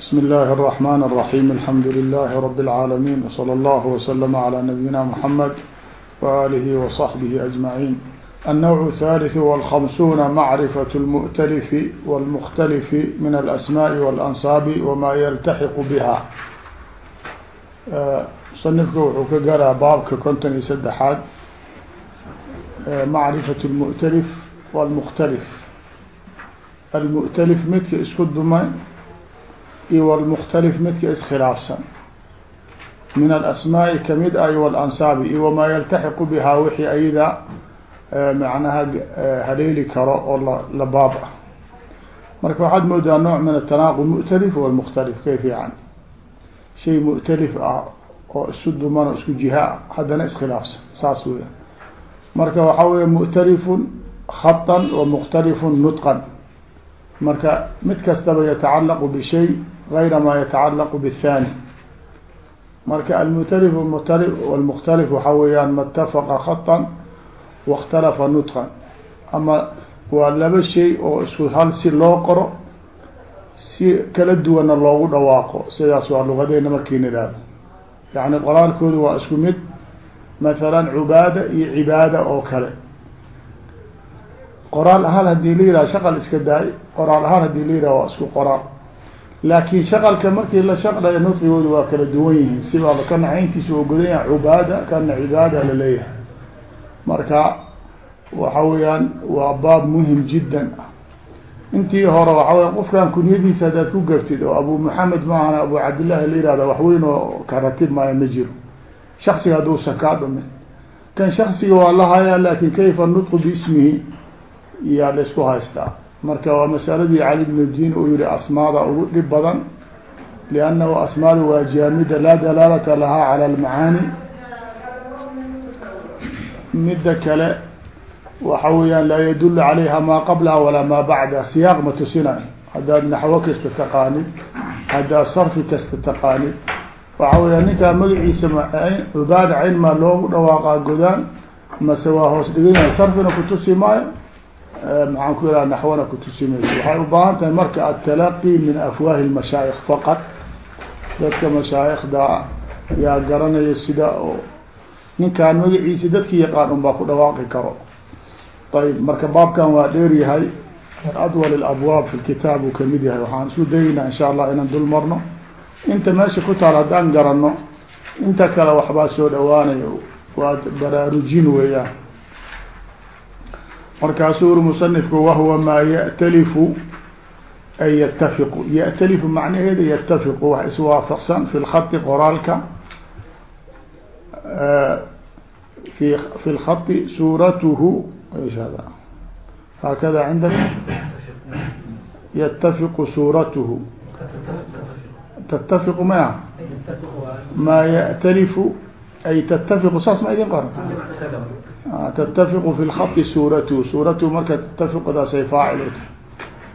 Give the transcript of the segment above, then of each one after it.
بسم الله الرحمن الرحيم الحمد لله رب العالمين وصلى الله وسلم على نبينا محمد وآله وصحبه أجمعين النوع الثالث والخمسون معرفة المؤتلف والمختلف من الأسماء والأنصاب وما يلتحق بها مصنفka wuxuu ka garaa baabka konton iyo saddexaad macrifaة الmu'talif wاlmukhtalif almu'talif midka isku dumay iyo wlmkhtalif midka iskhilaafsan min alasmaaءi ka mid ah iyo wlansaabi iyo wamaa yaltaxiqu bihaa wixii ayada macnaha haleeli karo oo la baab ah marka waxaad moodaa nooc min atanaaqu mu'talif wlmukhtalif kay fiican shay mu'talif ah oo isu dumanoo isku jihaa haddana iskhilaafsan saas weya marka waxaa weya mu'talifun haطan wa marka mid kastaba yatacalaqu bishay gayra ma yatacalaqu bاthani marka almu'talif wاlmukhtalif waxaa weeyaan ma اtafaqa khatan wakhtalafa nutqan ama waa laba shay oo isku hal si loo qoro si kala duwanna loogu dhawaaqo sidaas waa lugadeena markii nidhaahdo yani qoraalkooda waa isku mid mathalan cubaada iyo cibaada oo kale qoraal ahaan hadii la yihah shaqal iska daay qoraal ahaan hadii la yihah waa isku qoraal laakin shaqalka markii la shaqlayo nudqigooda waa kala duwan yihiin. Sibaaba kana cayntiisa oo godan yahay cubaada kana cibaada la leeyahay marka waxa weeyaan waa baab muhiim jiddan. Intii hore waxa wey qofkan kunyadiisa haddaad ku gartid oo abu maxamed maahan abu cabdillahi la yihahda waxweyn oo ka ratib maayo ma jiro. Shaksiga hadduusan kaa dhumin. Kan shaksiga waa la hayaa laakiin kayfa nutqu biismihi iyaa la isku haystaa marka waa masaladii cali bn diin uu yihi asmaada ugu dhib badan liannahu asmaadu waa jaamida laa dalaalata lahaa cala almacaani. Midda kale waxa weeyaan laa yadul calayha maa qablaha walaa maa bacdaha siyaaq ma tusinayo haddaad naxwo kasta taqaanid haddaad sarfi kasta taqaanid. Waxa weyaa ninkaa magaciisa cubaada cayn maa loogu dhawaaqaa godaan mase waa hoos dhiganyahay sarfina kutusi maayo maxaan ku ihaha naxwana kutusi mayso waxay u baahan tahay marka atalaqi min afwaahi lmashaayik faqad dadka mashaayikda yaa garanaya sida oo ninkaan magaciisa dadki yaqaan un baa ku dhawaaqi karo. Ayb marka baabkan waa dheer yahay. Adwal اabwaab fi kitaab uu ka mid yahay. Waxaan isku dayeynaa insha allah inaan dul marno. Inta meesha ku taal haddaan garanno inta kale waxbaa soo dhawaanayo. Waa baraarujin weeyaan markaasuu uri musanifku wahwa maa ya'talifu ay yatafiqu ya'talifu macnaheeda yatafiqu wax iswaafaqsan fi lkhati qoraalka fi fi lkhati suuratuhu shada haakada cindak yatafiqu suuratuhu. Tattafiqu maya maa ya'talifu ay tattafiqu saas ma idin qora tattafiqu fi lkhati suuratu suuratu marka tattafiqdaasay faacilta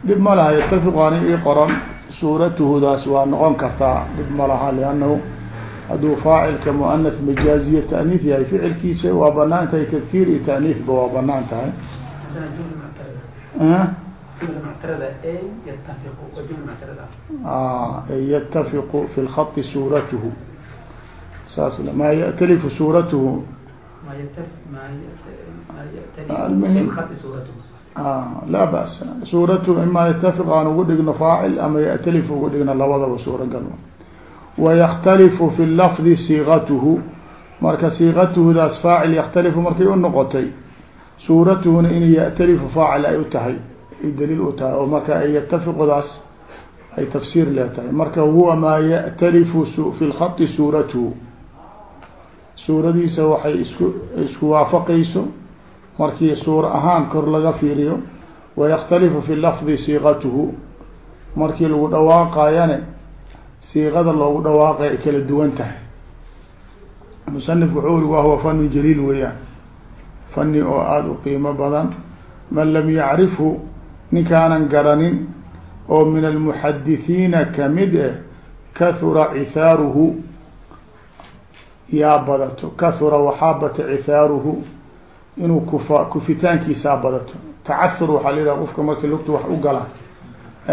dhib ma laha yatafiqu ani i qoran suuratuhudaas waa noqon kartaa dhib ma laha liannahu hadduu faacilka muanah majaaziya taaniif yahay ficilkiisa waa bannaan tahay tadkiir iyo taaniifba waa bannaan tahay yatafiqu fi lkhati suuratuhu saas maa yatalifu suuratuhu almuhim laa bas suuratuhu ima yatafiq aan ugu dhigno faacil ama ya'talif ugu dhigno labadaba suuragal waykhtalifu fi lafdi siiqatuhu marka siiqatuhudaas faacil yakhtalifu markay u noqotay suuratuhuna in ya'talifu faacil ay u tahay ay daliil u tahay oo marka ay yatafiqudaas ay tafsiir lee tahay marka huwa maa ya'talifu fi lkhati suuratuhu suuradiisa waxay isku isku waafaqayso. Markii suura ahaan kor laga fiiriyo wayakhtalifu fi lafdi siiqatuhu. Markii lagu dhawaaqayane siiqada loogu dhawaaqay ay kala duwan tahay. Musanif wuxuu uri wahuwa fani jaliil weeyaan. Fani oo aada u qiimo badan. Man lam yacrifhu ninkaanan garanin oo min almuxadithiina ka mid eh kahura cithaaruhu yaa badato kahura waxaa bata cithaaruhu inuu kufa kufitaankiisaa badato. Tacahur waxaa la yidhaha qofka markii lugta wax u gala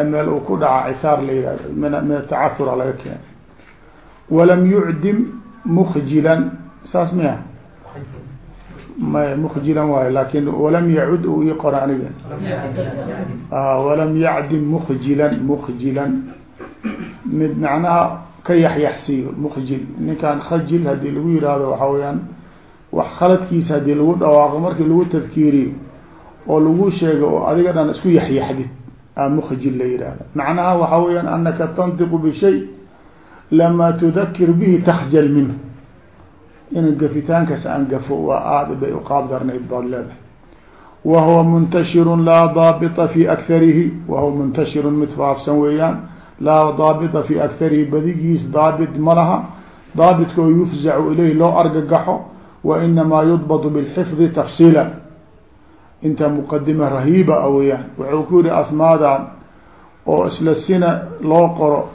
meel uu ku dhaca cisaar la yihahdo min min atacahura laga keena walam yucdim mukjilan saas miya? May mukjilan waayo laakiin walam yacud u ii qora aniga. Walam yacdim mukjilan mukjilan mid macnaha ka yaxyaxsiiyo mukjil ninkan khajil haddii lagu yihahdo waxa weyaan wax khaladkiisa haddii lagu dhawaaqo markii lagu tadkiiriyo oo lagu sheego oo adiga dhan isku yaxyaxdid a mukjil la yihahda macnaha waxa weyaan anaka tantiqu bishay lama tudakir bihi takjal minhu. In gafitaankaas aan gafo waa aada bay uqaab darnayd baad leedahay. Wa huwa muntashiru laa daabita fi akarihi wahuwa muntashirun mid faafsan weeyaan laa daabita fi akarihi badigiis daabit ma laha daabitka oo yufzacu ilayh loo argagaxo wa inamaa yudbatu bilxifdi tafsiila. Inta muqadima rahiiba a weyaan wuxuu ku yihi asmaadan oo isla sina loo qoro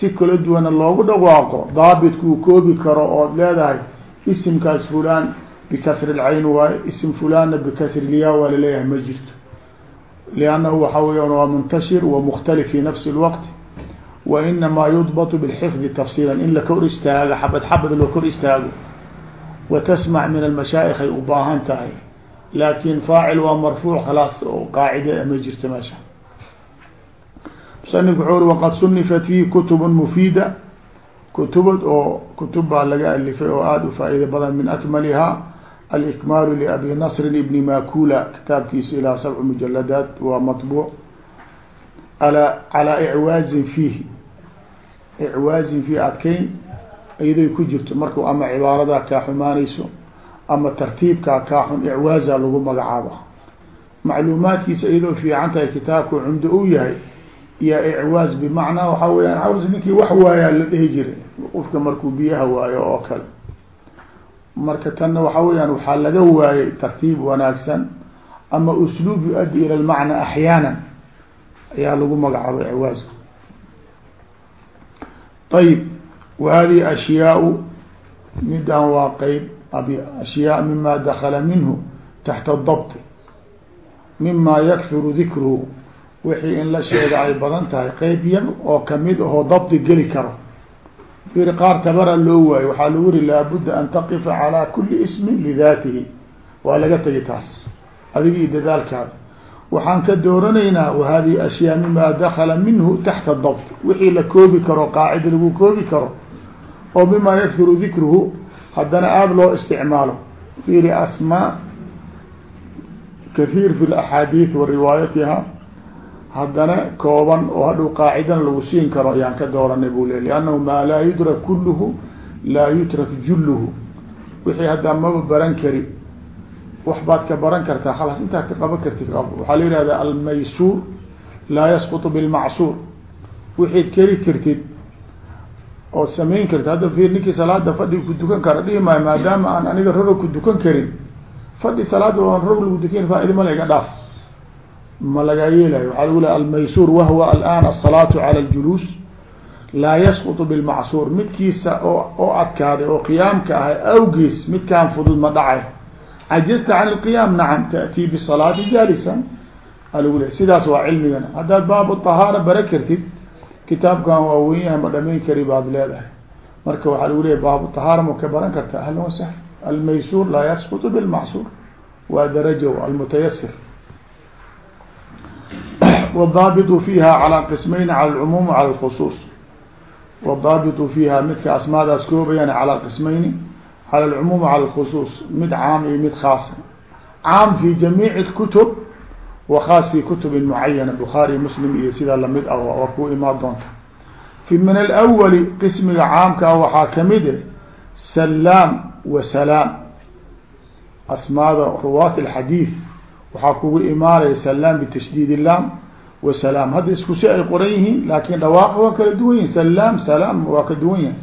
si kala duwana loogu dhawaaqo daabitkuu koobi karo ood leedahay isimkaas fulan bikasri lcayn waaye isim fulanna bikasri lyaa waa la leeyahay ma jirto. Liannahu waxa weyan waa muntashir wa mukhtalif fi nafsi lwaqti inamaa yudbatu bilxifdi tafsiila in la kor istaago xabad xabad loo kor istaago tasmac min almashaayik ay u baahan tahay laakin faacil waa marfuuc khalaas oo qaacide ma jirto meesha musanif wuxuu uri waqad sunifat fihi kutub mufiida kutubad oo kutub baa laga alifay oo aada u faa'iida badan min akmaliha alikmaalu liabi nasrin ibni makula kitaabkiisa ilaa sabci mujaladaat waa maطbuuc ala calaa icwaazin fiihi icwaazin fiihi adkeyn iyaday ku jirto. Marku ama cibaaradaa kaa xumaanayso ama tartiibkaa kaa xun icwaaza lagu magacaaba. Macluumaadkiisa iyadoo fiican tahay kitaabku cumdo u yahay iyo icwaaz bimacnaa waxaa weyaan haws ninkii wax waayaa la dhihi jiray qofka markuu biyaha waayo oo kale. Marka tanna waxaa weyaan waxaa laga waayay tartiib wanaagsan ama usluub yu-addi ila lmacna axyaana ayaa lagu magacaabay icwaazka ayib wa hadihi ashyaau midan waa qeyb ashyaa mima dakala minhu taxta dabt mima yakhiru dikruhu wixii in la sheega ay badan tahay qeyb yar oo ka mid ahoo dabdi geli karo ir qaar tabara loo waayo waxaa lagu yiri laabudda an taqifa calaa kuli ismin lidaatihi waa laga tegi taas adigii dadaalkaada waxaan ka dooranaynaa wahadihi ashyaa mima dakala minhu taxta dabt wixii la koobi karo qaacida lagu koobi karo oo mima yakhiru dikruhu haddana aada loo isticmaalo. Fiiri asmaa kahiir fi laxaadiid wa riwaayatiha haddana kooban oo hadhow qaacidana lagu siin karo ayaan ka dooranay buu le liannahu maa laa yudrak kulluhu laa yutrak julluhu. Wixii haddaa maba baran kari wax baad ka baran kartaa khalas intaad ka qaban kartid waxaa la yihahda almaysuur laa yasqutu bilmacsuur wixiid keri kartid ood samayn kartid hadda fiir ninkii salaada fadhi ku dukan kara dhihi maayo maadaama aan aniga raro ku dukan karin fadhi salaada aan rog lagu dukan faaida mala iga dhaaf. Ma lagaa yeelayo. Waxaa lagu lehy almaysuur wahwa alaan asalaatu cala aljuluus laa yasqutu bilmacsuur midkiisa oo oo adkaaday oo qiyaamka ahay awgiis midkaan fudud ma dhacay cajazta can ilqiyaam nacam ta'tii bisalaati jaalisan aa lagu lehy sidaas waa cilmigana haddaad baabu tahaara bara kartid kitaabkan waa wen yahay ma dhamayn kari baad leedahay marka waxaa lagu leeyahy baabu tahaara ma ka baran karta ahlan wasahla almaysuur laa yasqutu bilmacsuur waa darajo almutayasir wdaabitu fiiha calى qismayn calى lcumuum calى lkhusuus wadaabitu fiiha midka asmaadaas koobayaan calى qismayni calى lcumuum calى lkhusuus mid caam iyo mid khaasa caam fi jamiici kutub wa khaas fi kutubin mucayana bukhaari muslim iyo sidaa la mid ah waa ku imaan doonta fi min alawali qismiga caamka ah waxaa ka mid e salaam wa salaam asmaada ruwaat alxadiid waxaa kugu imaanaya salaam bitashdiid lam wasalaam hadda isku si ay qoran yihiin laakin dhawaaq waa kala duwan yihiin salaam salaam waa ka duwan yahay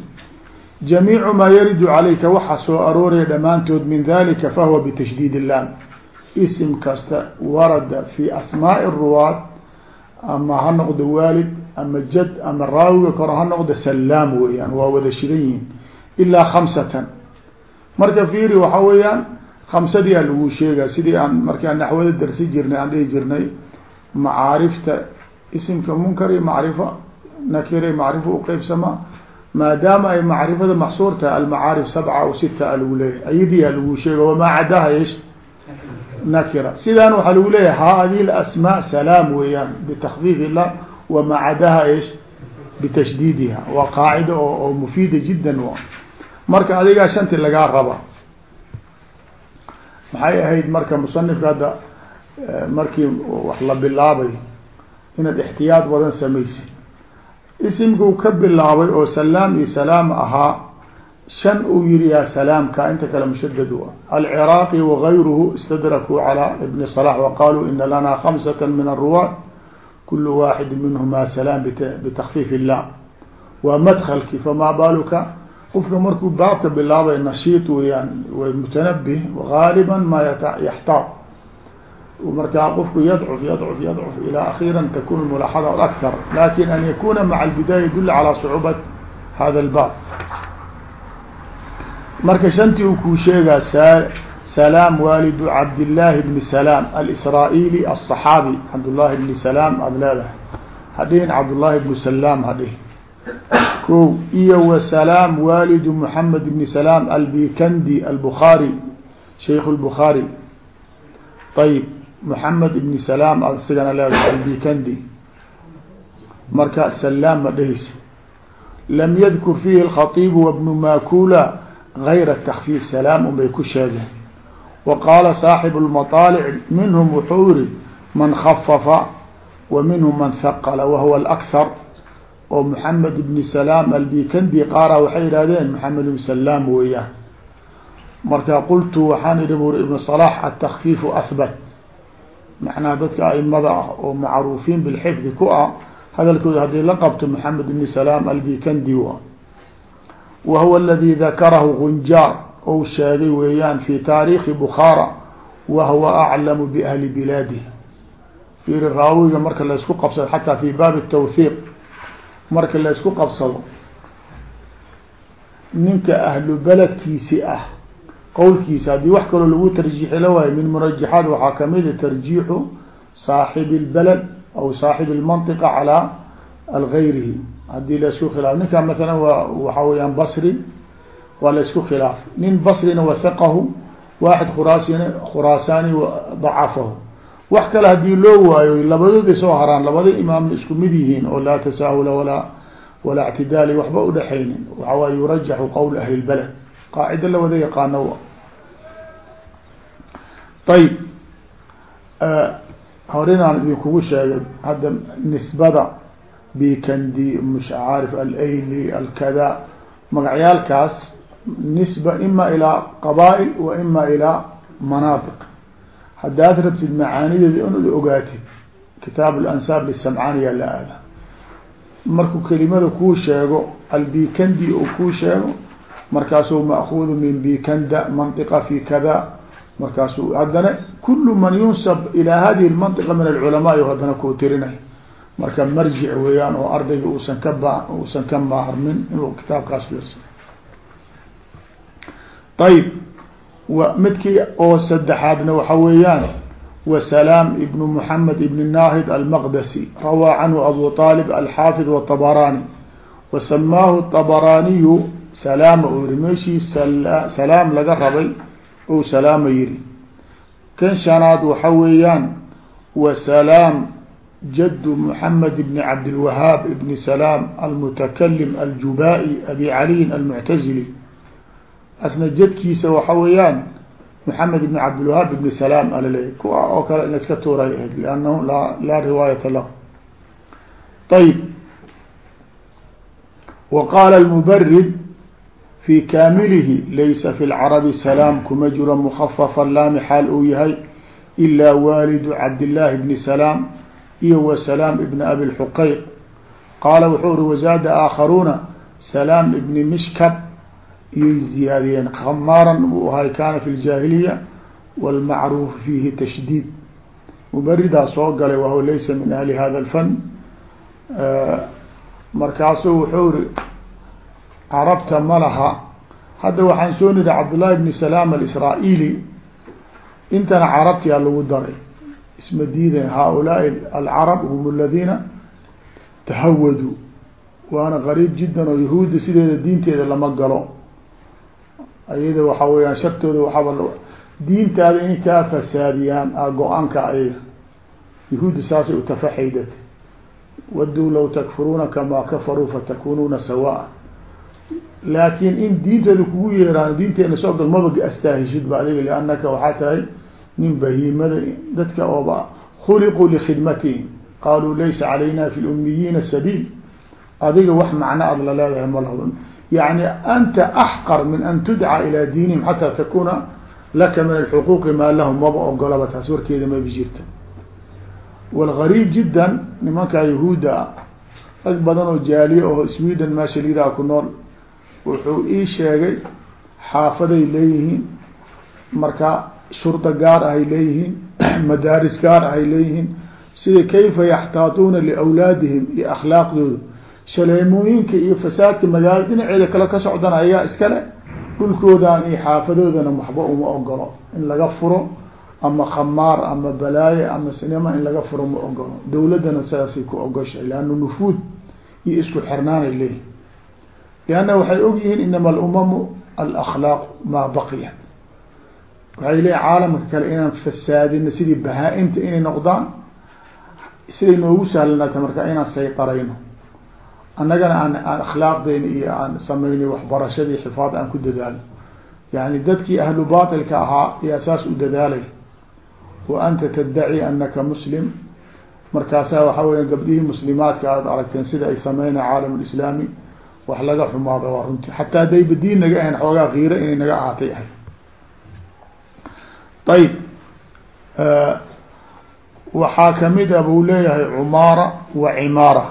jamiicu maa yaridu calayka waxa soo arooraya dhammaantood min dalika fahuwa bitashdiid illam isim kasta warada fi asmaai ruwaat ama ha noqdo waalid ama jad ama raawiga koro ha noqdo salaam weeyaan waa wada shidan yihiin ilaa khamsatan marka fiiri waxa weeyaan khamsadii aa lagu sheegaa sidii aan markaan naxwada darsi jirnay aan dhihi jirnay macaarifta isimka munkar iyo macrifa nakira macrifa uqeybsamaa maadaama ay macrifada maxsuur tahay almacaarif sabca aw sita a lagu leeyahay. Ayadiyaa lagu sheega wamaa cadaha ish nakira. Sidaan waxaa lagu leeyahay hadi asmaa salaam weeyaan bitakfiif illah wamaa cadaha ish bitashdiidiha. Waa qaacida oo mufiida jiddan marka adigaa shanti lagaa raba maxay ahayd marka musanifka hadda markii wax la bilaabay inaad ixtiyaad badan samaysi isimkuu ka bilaabay oo salaam iyo salaam ahaa shan uu yihi yaa salaamka inta kale mushadad u ah alciraaqi wagayruhu istadrakuu calaa ibni salax waqaaluu ina lanaa khamsata min aruwaad kulu waaxidi minhumaa salaam bitakfiif illah waa madhalki famaa baaluka? Qofka markuu baabka bilaabay nashiid weyaan mutanabih gaaliban ma yaxtaar markaa qofku yadcuf yadcuf yadcuf ilaa akhiiran takun mulaaxada akar laakiin an yakuna maca albidaaya yadul calaa sucuubat hada albaab. Marka shantii u kuu sheegaa salaam waalidu cabdillaahi bni salaam alisraa'iili aلصaxaabi cabdullaahi bni salaam aada leedahay. Hadhihin cabdullaahi bnu salaam hadhihin ko iyo wa salaam waalidu moxamed bni salaam albikandi albukhaari shaykhu lbukhaari ayib moxamed ibni salaam asigana leedahay albikandi marka salaam ma dhehaysa lam yadkur fiihi اlkhaibu wabnu makula غayra takfiif salaam un bay ku sheegeen wa qaala saaxibu lmaطaalic minhum wuxuu yihi man khafafa wa minhum man haqala wahuwa اlakhar oo moxamed ibni salaam albikandi qaara waxay yihahdeen moxamed ibn salaam weeyaan marka qultu waxaan idhi buri ibn صlax atakfiifu ahbat macnaha dadka aimada ah oo macruufiin bilxifdi ku ah hadalkooda haddii la qabto moxamed ibni salaam albikandi wa wa huwa aladi dakarahu gunjaar ou sheegay weeyaan fi taariikhi bukhaara wa huwa aclamu biahli bilaadih fiiri raawiga marka laysku qabsado xataa fi baabi tawhiiq marka laysku qabsado ninka ahlu beledkiisi ah qowlkiisa haddii wax kaloo lagu tarjiixi la waayo min murajaxaat waxaa kamida tarjiixu saaxibi اlbaled aw saaxibi اlmanطiqa calaa algayrihi hadii laisku khilaaf ninka masalan waa waxa weyaan basri waa laisku khilaaf nin basrina wasaqahu waaxid khuraasina khuraasaani dacafahu wax kale hadii loo waayo labadooda soo haraan labada imaamna isku mid yihiin oo laa tasaahula walaa walaa اctidaali waxba udhaxaynin waxa waay yurajaxu qowl ahli اlbaled qaacida la wada yaqaano ayb horinaan idinkugu sheegay hadda nisbada bikandi msh caarif alayli alkada magacyaalkaas nisba ima ilaa qabaa-il wa ima ilaa manaatiq haddaad rabtid macaanideeda inaad ogaatid kitaab alansaab lisamcaaniya la aada markuu kelimada kuu sheego albikandi uu kuu sheego markaasuu maakudu min bikanda manطiqa fi kada markaasuu haddana kulu man yunsab ilaa hadihi اmanطiqa min alculamaai haddana kuu tirinay marka marjic weeyaan oo ardayga uusan ka ba uusan ka maarmin inuu kitaabkaas fiirsa ayb w midkii oo saddexaadna waxa weeyaan wasalaam ibn mحamed ibn nahid almaqdasi rawaa canhu abu طalib alxaafid wطabarani wasamaahu طabaraniyu salaama uu yihi meeshii salaam laga rabay ou salaama yihi kan shanaad waxa weeyaan wasalaam jad mحamed bn cabdilwahaab ibn salaam almutakalim aljubai abi caliyin almuctazili asna jadkiisa waxa weeyaan mحamed ibn cabdilwahaab ibn salaam alaleeya kuwa oo kale in iska tuuray ahayd lannahu la laa riwaayata lahu. Ayb wa qaala lmubarid fi kaamilihi laysa fi lcarabi salaam kuma jiro mukhafafa laami xaal uu yahay ilaa waalidu cabdillaahi bni salaam iyo wa salaam ibn abi lxuqayq qaala wuxuu uri wazaada aakharuuna salaam ibni mishkab iyay ziyaadiyeen khamaaran buu ahay kaana fi ljaahiliya wاlmacruuf fiihi tashdiid. Mubaridaa soo galay wahuwa laysa min ahli hada اlfan markaasuu wuxuu iri carabta ma laha. Hadda waxaan soo niri cabdullahi bni salaam alisraa-ili intana carabtiyaa lagu daray. Isma diiday haaulaai alcarab hum aladiina tahawadu waana qariib jiddan oo yahuudda sideeda diinteeda lama galo. Ayada waxa weyaan shartooda waxaaba diintaada inay kaa fasaadiyaan go'aanka ayaga yahuudda saasay utafaxaydat waduu law takfuruuna kamaa kafaruu fatakunuuna sawaa laakin in diinteeda kugu yeeraan diinteena soo gal maba astaahishid ba adiga liannaka waxaa tahay nin bahiimada dadka ooba khuliquu likhidmatihim qaaluu laysa calayna fi lumiyiina sabiil. Adiga wax macno ad la leedahay malahdo yani anta axqar min an tudca ilaa diinihim xataa takuna laka min alxuquuqi maa lahum. Maba ogolaba taas warkeeda maba jirta. Walgariib jiddan nimankaa yahuudda ah rag badan oo jaaliye oo sweden meesha lidaa ku nool wuxuu ii sheegay xaafaday leeyihiin marka shurda gaar ahay leeyihiin madaaris gaar ahay leeyihiin sida kayfa yaxtaatuuna liawlaadihim iyo akhlaaqdooda shaleemooyinka iyo fasaadka magaalada dhinaceeda kale ka socdana ayaa iskale dhulkoodan iyo xaafadoodana waxba uma ogolo in laga furo ama khamaar ama balaaye ama sinima in laga furo ma ogolo dawladdana sidaasay ku ogoshay leanna nufuud iyo isku xirnaanay leeyihiin lianna waxay og yihiin inama alumamu alakhlaaq maa baqiyat waxay leeyihiin caalamka kale inaan fasaadino sidii bahaa-imta inay noqdaan siday noogu sahlanaata marka inaan sayqarayno annagana aan aan akhlaaqdeyna iyo aan sameynay waxbarashadii xifaad aan ku dadaalo yani dadkii ahlu batilka ahaa ayaa saas u dadaalay wa anta taddaci anaka muslim markaasaa waxaa weya gabdhihii muslimaadka aad aragteen sida ay sameynay caalam lislaami wax laga xumaada waa runti xataa hadday badiin naga ahayn xoogaa kiiro inay naga ahaatay ahay ayb waxaa ka mid a ah buu leeyahay cumaara wa cimaara.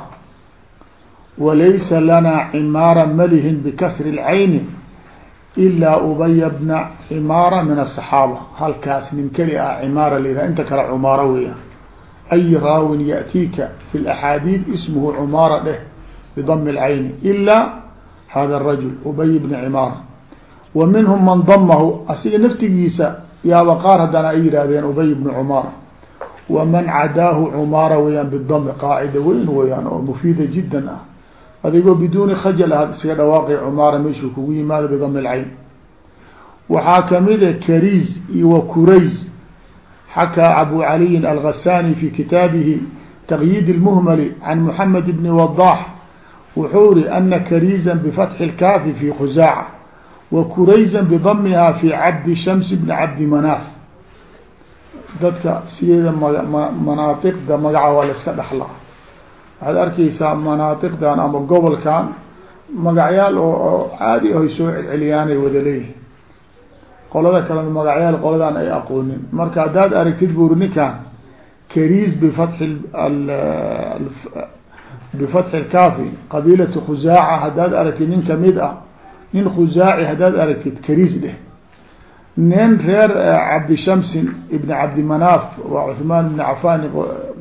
Walaysa lanaa cimaara malihin bikasri اlcayni ilaa ubaya bna cimaara min asaxaaba halkaas nin keli ah cimaara layihaha inta kale cumaaro weeyaan. Ay raawin yaأtiika fi laxaadiid ismuhu cumaara dheh bdm اlcayni ilaa hada الrajul ubay bna cimaara wa minhum man damahu asiga naftigiisa yaaba qaar haddana ay yihahdeen ubay bna cumaara waman cadaahu cumaara weyaan bidami qaacida weyn weyaan oo mufiida jiddan ah adigoo biduuni khajal ahaad iskaga dhawaaqay cumaara meeshuu kugu yimaado bidami lcayn waxaa kamida kariz iyo wa kurays xakaa abu caliyin alghasani fi kitaabihi taqyiid اlmuhmali can muxamed bni wadax wuxuu ri ana karizan bifatxi اlkaafi fi khusaaca wa kurayzan bidamiha fi cabdi shams bni cabdi manaaf. Dadka sideeda ma manaatiqda magaca waa la iska dhaxlaa. Waxaad arkeysaa manaatiqdan ama gobolkan magacyaal oo caadi ahay soo celceliyaanay wada leeyihiin qolada kalena magacyaal qoladan ay aqoonin. Marka haddaad aragtid buri ninkan kariis bifatxi bifatxi lkaafi qabiilati khusaaca haddaad aragtid nin ka mid ah nin khusaaci haddaad aragtid kariis dheh nin reer cabdishamsin ibn cabdimanaaf waa cuثmaan ibn cafan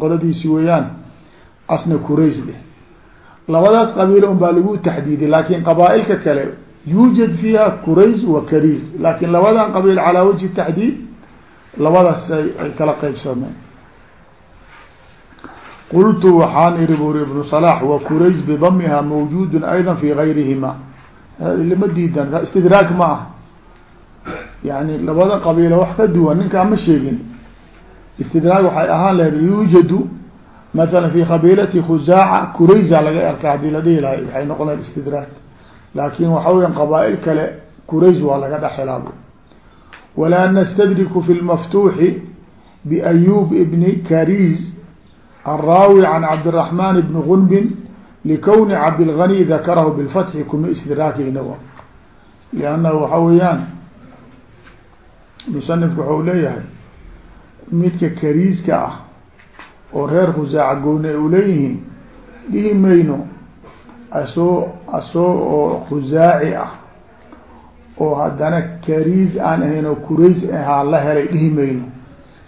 qoladiisi weeyaan asna kurays dheh labadaas qabiilo un baa lagu taxdiiday laakin qabaailka kale yuujad fiiha kurays wa kariis laakin labadan qabiil calaa wajhi taxdiid labadaas ay kala qeybsameen qultu waxaan iri buri ibnu صلاح wa kurays bidamiha mawjuud ayضا fi gayrihima lama diidan istidraag ma ah yani labada qabiilo wax ka duwan ninkaa ma sheegin istidraag waxay ahaan lahayd yuujadu maala fi qabiilati khusaaca kurayza laga arka hadii la dhihi lahay waxay noqon lahayd istidraag laakin waxa weya qabaail kale kurays waa laga dhexelaabo walaa nastadriku fi lmaftuuxi biayub ibni kariz الraawi can cabdالرaحman bni gunbin likowni cabdilغani dakarahu bilfatxi kuma istidraakeynawa liannahu waxa weeyaan musanifku waxau leeyahay midka kariiska ah oo reer khusaaca gooni ay uleeyihiin dhihi mayno asoo asoo oo khusaaci ah oo haddana kariis aan ahayn oo kurays ahaa la helay dhihi mayno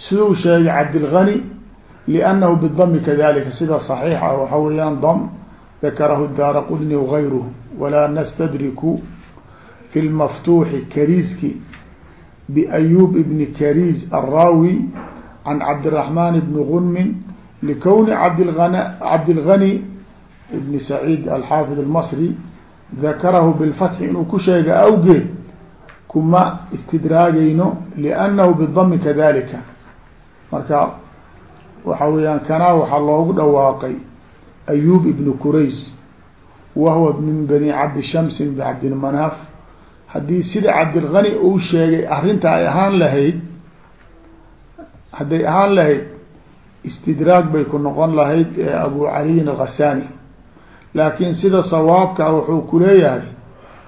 siduu sheegay cabdilgani liannahu bidami kadalika sida صaxiix ah waxa weeyaan dam dakarahu daara qudni wغayruh walaa nastadriku fi lmaftuuxi kariiski بأyوب بن krيز الراawي عن cبدالرحمن بن غنم لkون cبdالغني ibn saciid alxaafid almasri dakarahu bilfatxi inuu ku sheega awgeed kuma istidraagayno liannahu bidami kadalika marka waxa weeyaan kanaa waxaa loogu dhawaaqay ayub ibnu kurays wahuwa min bani cabdi shamsin bi cabdilmanaaf haddii sida cabdilgani uu sheegay arrinta ay ahaan lahayd hadday ahaan lahayd istidraag bay ku noqon lahayd ee abu caliyin alghasani laakin sida sawaabka wuxuu ku leeyahay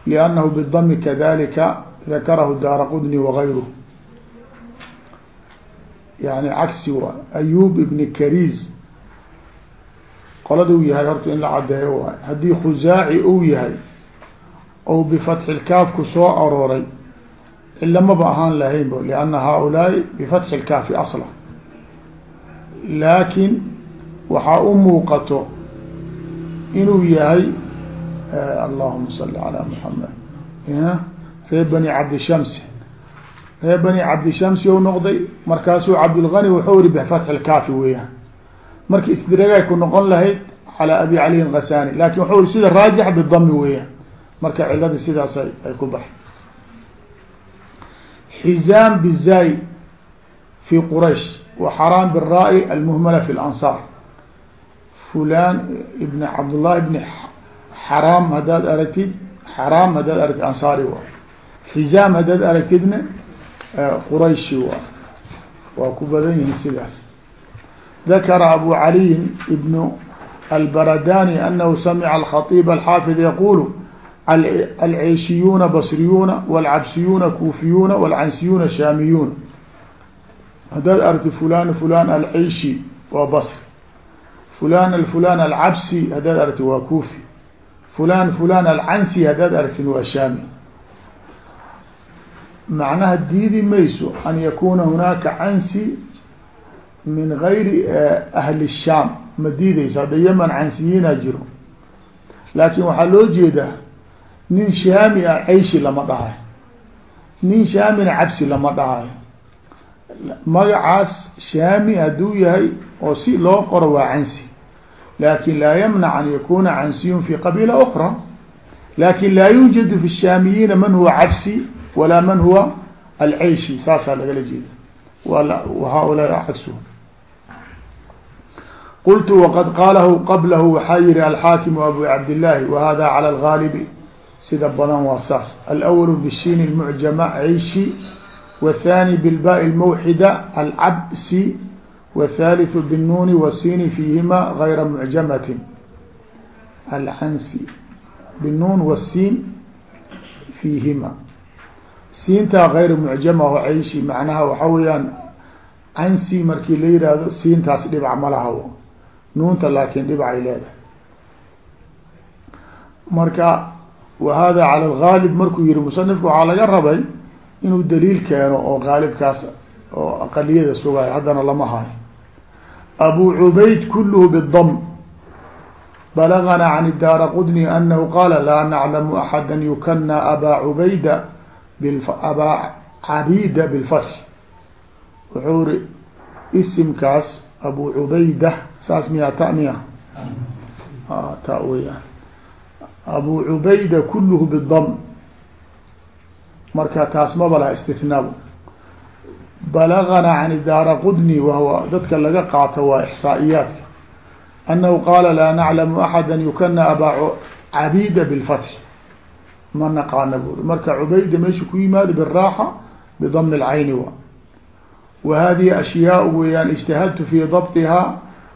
liannahu bidami kadalika dakarahu daara qudni wagayruh yani cagsi waa ayub ibni kariz qolada u yahay horta in la cadeeyo waay haddii khuzaaci uu yahay ou bifatxi lkaaf ku soo arooray cilo maba ahaan lahayn bo lianna haaulaai bifatxi lkaafi asla laakin waxaa u muuqato inuu yahay allahuma sali calaa muxamed reer bani cabdishamsi reer bani cabdishamsi ou noqday markaasuu cabdilgani wuxuu iri bifatxi lkaafi weeyaan. Marka isdiragay ku noqon lahayd calaa abi caliyin kasani laakiin wuxuu iri sida raajix bidami weeyaan. Marka cilada sidaas ay ku baxay. Xizaam bizay fi quraysh wa xaraam biraa-i almuhmala fi lansaar fulan ibn cabdالlahi ibn xaraam haddaad aragtid xaraam haddaad aragtid ansaari waa xizaam haddaad aragtidna qurayshi u ah waa ku badan yihiin sidaas. Dakara abu caliyin ibnu albaradani anahu samica alkhaiib alxaafid yaqulu alceeshiyuuna basriyuuna walcabsiyuuna kuufiyuuna walcansiyuuna shaamiyuuna haddaad aragti fulan fulan alceyshi waa basri. Fulan afulan alcabsi haddaad aragti waa kuufi fulan fulan alcansi haddaad aragtin waa shaami macnaha diidi mayso an yakuna hunaaka cansi min gayri ahli shaam. Ma diideyso hadda yeman cansiyiina jiro. Laakin waxaa loo jeedaa nin shaami ah ceyshi lama dhahayo nin shaamina cabsi lama dhahayo magacaas shaami hadduu yahay oo si loo qoro waa cansi. Lakin laa ymnac an yakuna cansiyun fi qabiila ukra laakiin laa yuujadu fi shaamiyiina man huwa cabsi walaa man huwa alcayshi saasaa lagala jeeda haaulaa cagsuhu qultu waqad qaalahu qablahu waxaa yihi alxaakimu abu cabdillaahi wahada cala algaalibi sida badan waa saas alwalu bishiin اlmucjama cayshi wathani bilba lmawxida alcabsi wathalithu binuuni wasiini fiihima gayra mucjamatin alcansi binuun wasiin fiihima siintaa غayr mucjama o ceyshi macnaha waxa weeyaan cansi markii la yihahdo siintaas dhibac ma laha nuunta laakin dhibcay leedahay marka wahada calى اlgaalib markuu yihi musanifku waxaa laga rabay inuu daliil keeno oo gaalibkaas oo aqaliyada sugayo haddana lama hayo abu cubayd kulh bالdm balغna عن الdاr qdني أنه qاl laa nعlم أحada yukنى abا cubayda abaa cabida bilfath wuxuu ri isimkaas abu cubayda saas miyaa ta miya ta weyaan abu cubayda kuluhu bidam marka taas ma balaha istinaab balagana can daara qudni wahwa dadka laga qaato waa ixsaa-iyaadka anahu qaala laa naclamu axada yukana abaa cabida bilfath ma naqaana buri marka cubayda meesha ku yimaado biraaxa bidami lcayni wa wa hadihi ashyaau weyaan ijtahadtu fii dabtihaa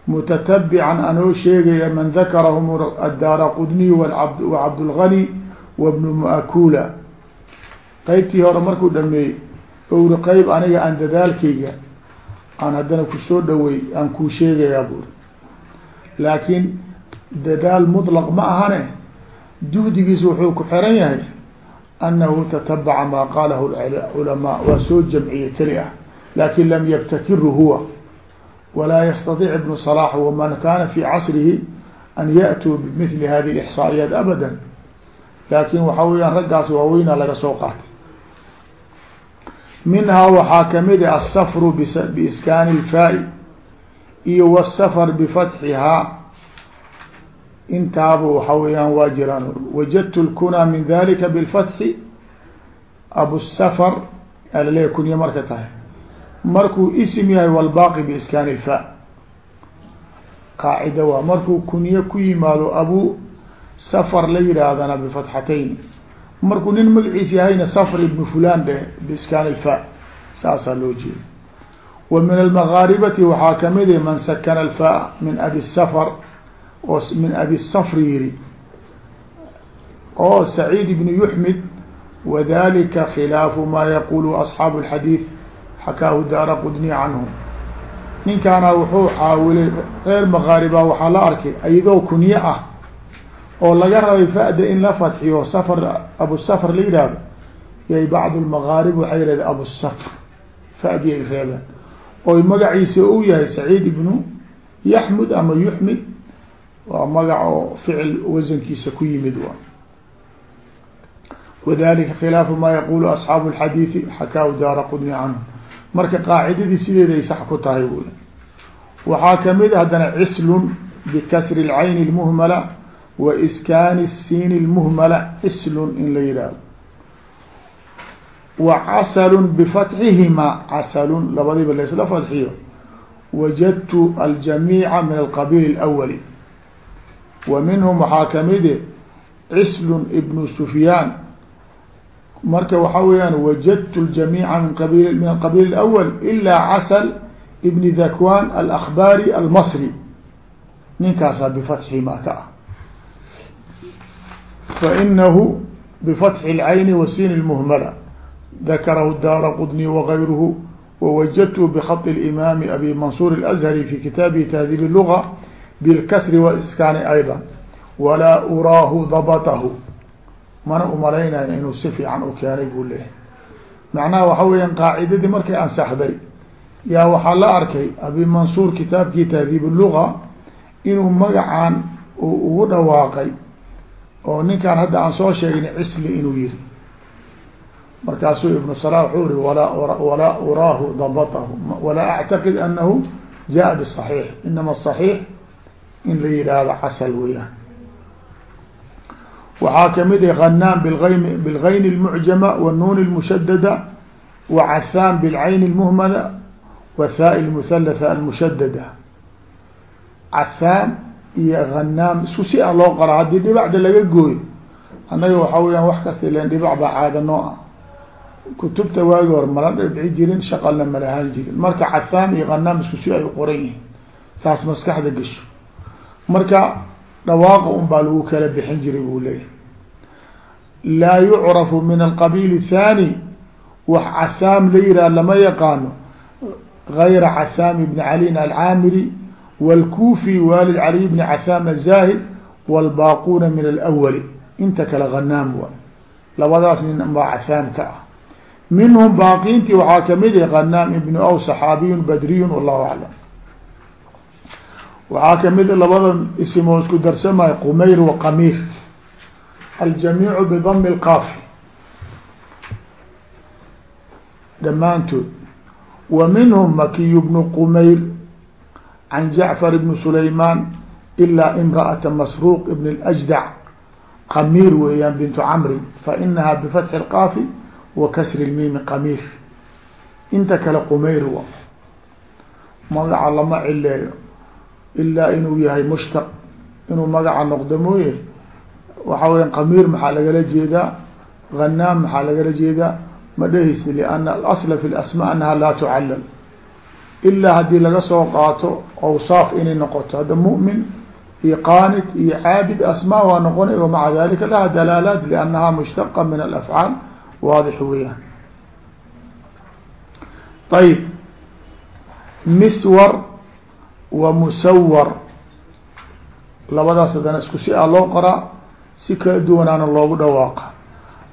mutatabican anoo sheegaya man dakarahum addaara qudniy wacabdulgani wabnu muakula qeybtii hore markuu dhameeyey owri qeyb aniga aan dadaalkayga aan haddana ku soo dhaweey aan kuu sheegayaa buuri laakiin dadaal mutlaq ma ahane juhdigiisu wuxuu ku xiran yahay annahu tatabaca maa qaalahu culamaa waa soo jamciye keli ah laakiin lam yabtakiru huwa walaa yastadic ibnu salax waman kaana fi casrihi an yaatuu bimili hadi lixsaa'iyaat abadan laakin waxa weyaan raggaas waaweyna laga soo qaatay minhaa waxaa ka mid a asafru biiskaani lfaa- iyo wsafar bifatxihaa intaaba waxa weeyaan waa jiraan. Wajadtu lkunaa min dalika bilfatxi abusafar alaleeya kunye marka tahay. Markuu isim yahay walbaaqi biiskaani ilfa qaacida waa markuu kunye ku yimaado abu safar la yihaahdana bifatxatayn markuu nin magaciis yahayna safr ibnu fulan dheh biiskaan ilfa saasaa loo jeeda wa min almagaaribati waxaa ka mid man sakana alfa min abi safar oo min abi safr yiri oo saciid ibnu yuxmid wadalika khilaafu ma yaqulu asxaabu اlxadiid xakaahu daara qudni canhu. Ninkaana wuxuu caawilay reer makaariba waxaa la arkay iyadoo kunye ah oo laga rabay fa'da in la fadxiyo safar abusafr la yihahdo yay bacd lmagaarib waxay yidhahdeen abusafr fa'di ay reebeen. Oy magaciisa u yahay saciid ibnu yaxmud ama yuxmid waa magac oo ficil wasankiisa ku yimid wa wadalika khilaafu ma yaqulu asxaabu اlxadiidi xakaahu daara qudni canhu marka qaacidadii sideeday sax ku tahay wy waxaa kamid haddana cislun bikasri اlcayni اlmuhmala wa iskaani الsiini اlmuhmala cislun in la yihahdo wa casalun bifatxihima casalun labadiiba laysla fadxiyo wajadtu aljamiica min alqabiil اlأwali wa minhum waxaa kamide cislun ibnu sufyaan marka waxaa weeyaan wajadtu ljamiica min qabil min alqabiil اlأwl ilaa casl ibni dakwan alakbari almasri ninkaasaa bifatxihima ka ah fainahu bifatxi اlcayni wasiin اlmuhmala dakarahu daara qudni wagayruhu wawajadtu bkhaط اlimaami abi mansuur اlأzhari fi kitaabihi tahdiib الluga bilkasri waliskaani ayda walaa uraahu dabatahu mana umalaynayo inuu si fiican u keenay buu leehay macnaha waxa weeyaan qaacidadii markay ansaxday yaa waxaa la arkay abi mansuur kitaabkii tahdiib luga inuu magacaan uu ugu dhawaaqay oo ninkaan hadda aan soo sheegnay cisli inuu yihi markaasuu ibnu sala wuxuu ri walaa walaa uraahu dabatahu walaa actaqid anahu jaa bisaxiix inama in la yidhaahdo casal weyaan waxaa kamid a hanaan bn bilgayn اlmucjama wnuun اlmushadada wacathaan bilcayn اlmuhmada wathaa اlmuhalatha almushadada cathaan iyo hanaam isku si a loo qora haddii dhibacda laga gooyo annaga waxaa weyaan wax kasta ilan dhibac baa caada noo ah kutubta waagi hor mala dhibci jirin shaqalna malahaan jirin marka cathaan iyo hanaam isku si ay u qoran yihiin saas maskaxda gesho marka dhawaaqa un baa lagu kala bixin jiray buu leeyahay. Laa yucrafu min alqabiil thaani wax casaam la yihah lama yaqaano gayra casaam ibni caliin alcaamiri wاlkufi walid caliy bni casaam azahid wاlbaaquuna min alawali inta kale hanaam waay labadaas nin baa casaam ka ah. Minhum baaqiintii waxaa ka mid ah hanaam ibnu aw saxaabiyu badriyu wallahu aclam waxaa kamid labada ismoo isku darsamay qumayr wa qamiir aljamiicu bidami اlqaafi dhammaantood wa minhum makiy bnu qumayr can jacfar ibni sulaymaan ilaa imra'ata masruuq ibn اljdac qamiir weeyaan bintu camrin fainaha bifatxi اlqaafi wa kasri lmiimi qamiir inta kale qumayr wa magaca lama cileeyo ilaa inuu yahay mushtaq. Inuu magaca noqdo mooye. Waxa weya qamiir maxaa lagala jeedaa? Hanaam maxaa lagala jeedaa? Ma dhehaysi lianna alasla fi lasmaa anaha laa tucallal. Ilaa haddii laga soo qaato awsaaf inay noqoto. Hadda mu'min iyo qaanid iyo caabid asmaa waa noqonay wamaca dalika laha dalaalaat liannaha mushtaqa min alafcaal waadix weeyaan. Ayib miswar wa musawar labadaas haddana isku si a loo qoraa si kala duwanaana loogu dhawaaqa.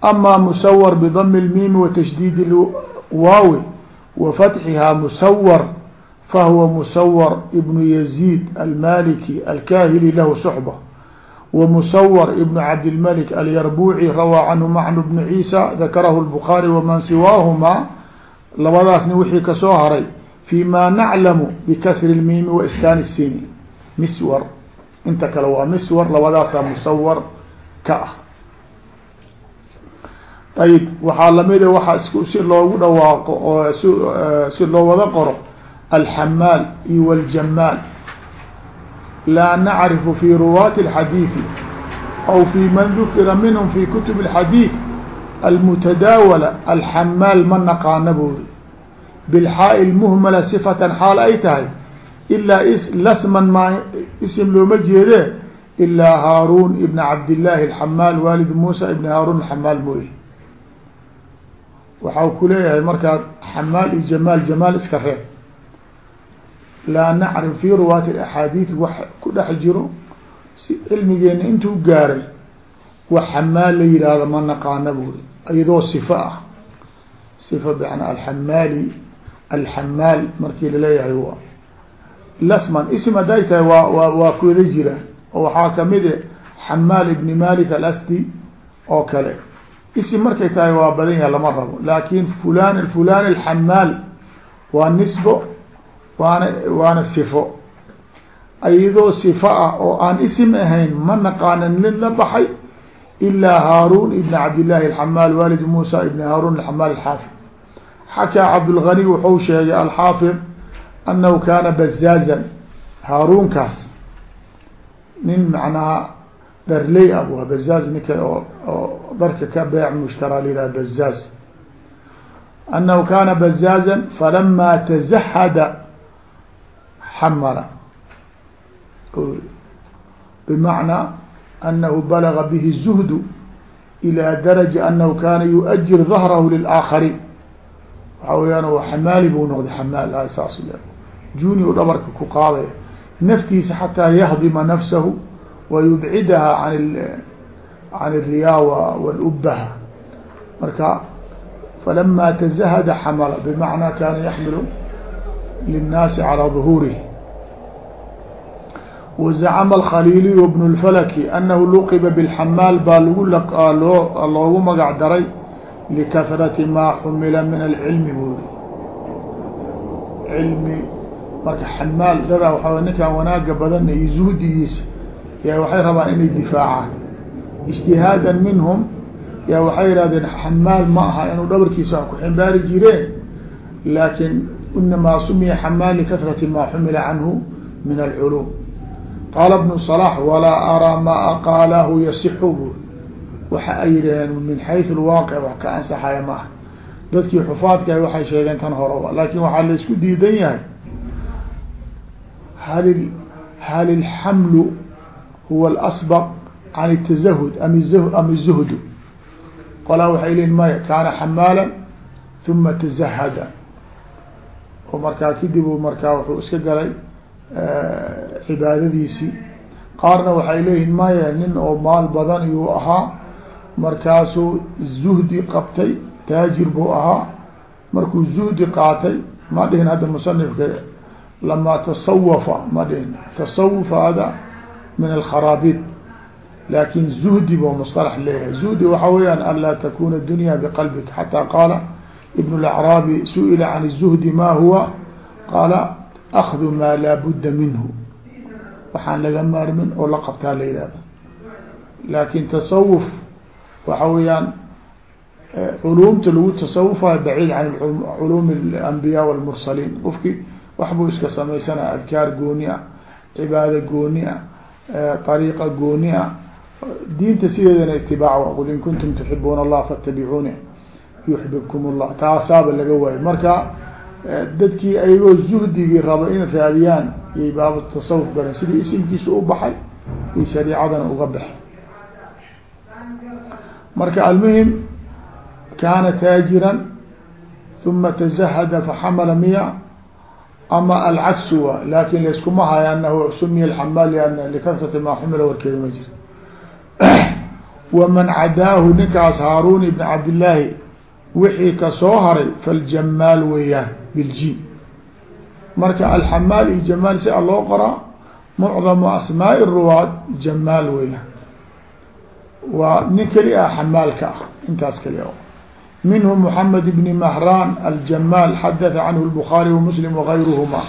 Amaa musawar bidami lmiimi wa tashdiid waawi wa fatxihaa musawar fahuwa musawar ibnu yaziid almaliki alkahili lahu suxba. Wa musawar ibnu cabdilmalik alyarbuci rawaa canhu macnu bnu ciisa dakarahu lbukhaari waman siwaahuma. Labadaasni wixii ka soo haray fi ma naclamu bikasri lmiimi wa iskaani sini miswar inta kale waa miswar labadaasaa musawar ka ah ayib waxaa lamida waxaa is si loogu dhawaaqo oo s si loo wada qoro alxamaal iyo wاljamaal laa nacrifu fi ruwaati اlxadiiثi aw fi man dukira minhm fi kutub اlxadiiث almutadaawala alxamaal ma naqaana buuri bilxaaءi lmuhmala sifatan xaal ay tahay ilaa lasman ma ism looma jeede ilaa haaruun ibn cabdillaahi alxamaal waalid muusa ibn haaruun alxamaal mooye waxau ku leeyahay markaa xamaal iyo jamaal jamaal iska reeb laa nacrif fi ruwaati axaadiid wax ku dhex jiro si cilmigeena intuu gaaray wax xamaal la yihahdo ma naqaana buuri iyadoo sifa ah sifa bn alxamaali alxamaal markii la leeyahay wa lasman ism haday tahay wa waa kuwada jira oo waxaa ka mid xamaal ibni malik alasdi oo kale ism markay tahay waa badan yaha lama rabo laakin fulan fulan alxamaal waa nisbo waana waana sifo iyadoo sifo ah oo aan isim ahayn ma naqaanan nin la baxay ilaa haaruun ibn cabdillahi alxamaal waalid muusa ibn haaruun alxamaal alxaafid xakaa cabdulgani wuxuu sheegay alxaafid anahu kaana bazaazan haaruunkaas nin macnaha dharley ah waa bazaaz ninka oo dharka ka beec mushtara lihaha bazaaz anahu kaana bazaazan falama tazahada xamala bmacnaa anahu balaga bihi zuhdu ilى daraja anahu kana yuajir dahrahu lilaakariin waxaa weyaan o xamaali buu noqday xamaal saas juuni u dhabarka ku qaadaya naftiisa xataa yahdima nafsahu wa yubcidaha an can riyawa walubaha marka falama tazahada xamala bimacnaa kaana yaxmilu linnaasi calaa duhuurihi. Wazacama alkhaliiliyu bnu lfalaki anahu luqiba bilxamaal baa lagu loogu magac daray likahrati maa xumila min alcilmi buuri cilmi marka xamaal dadaa waa ninkaan wanaaga badanna iyo zuhdigiisa ya waxay rabaan inay difaacaan ijtihaadan minhum ya waxay yihahdeen xamaal ma aha inuu dhabarkiisa ku ximbaari jireen laakiin inamaa sumiya xamaal likahrati maa xumila canhu min alculuum qaala bnu صalaح walaa araa ma qaalahu yasixu buuri waxa ay yidhaheen min xayثu lwaaqic wax ka ansaxaya ma aha dadkii xufaadka waxay sheegeen tan horeba laakin waxaa la isku diidan yahay hal hal اlxamlu huwa اlasbq can الtazahud am am الzuhdu qolaa waxay leeyiin maya kaana xamaala ثuma tazahada oo markaa kadib markaa wuxuu iska galay cibaadadiisii qaarna waxay leeyihin maya nin oo maal badan iyuu ahaa markaasuu zuhdi qabtay taajir buu ahaa markuu zuhdi qaatay ma dhihin hadda musanifka lamaa tasawafa ma dhihin tasawuf hada min alkharaabid laakin zuhdi buu musطalax leeyahay zuhdi waxa weeyaan an laa takuna dunya biqalbika xataa qaala ibn اlacraabi su-ila can الzuhdi ma huwa qaala akdu maa laa budda minhu waxaan laga maarmin oo la qabtaa la yihahda laakin tasawuf waxa weeyaan eh, culumta lagu tasawufayo baciid can culuum alambiya walmursaliin. Qofki waxbuu iska samaysanaya adkaar gooni ah cibaado gooni ah eh, ariiqa gooni ah. Diinta sideedana itibaac qul in kuntum tuxibuuna allah fattabicuuni yuxbibkum llah taasaaba laga waayo. Marka eh, dadkii ayagoo zuhdigii raba in raadiyaan yay baab tasawuf garan sidii isimkiisa uga baxay marka almuhim kaana taajiran uma tazahada faxamala miya ama alcagsu wa laakin layskuma haya anahu sumiya alxamaal liana likasrati maa xumila warkeeda ma jiro waman cadaahu ninkaas haaruun ibn cabdillaahi wixii ka soo haray faljamaal weeyaan biljim marka alxamaal iyo jamaal si a loo qoraa mucdamu asmaai ruwaad jamaal weeyaan waa nin keli ah xamaalka ah intaas keli a minhu mحamed bn mahraan aljamaal xadaثa canhu الbخaarي وmslim وغayruhma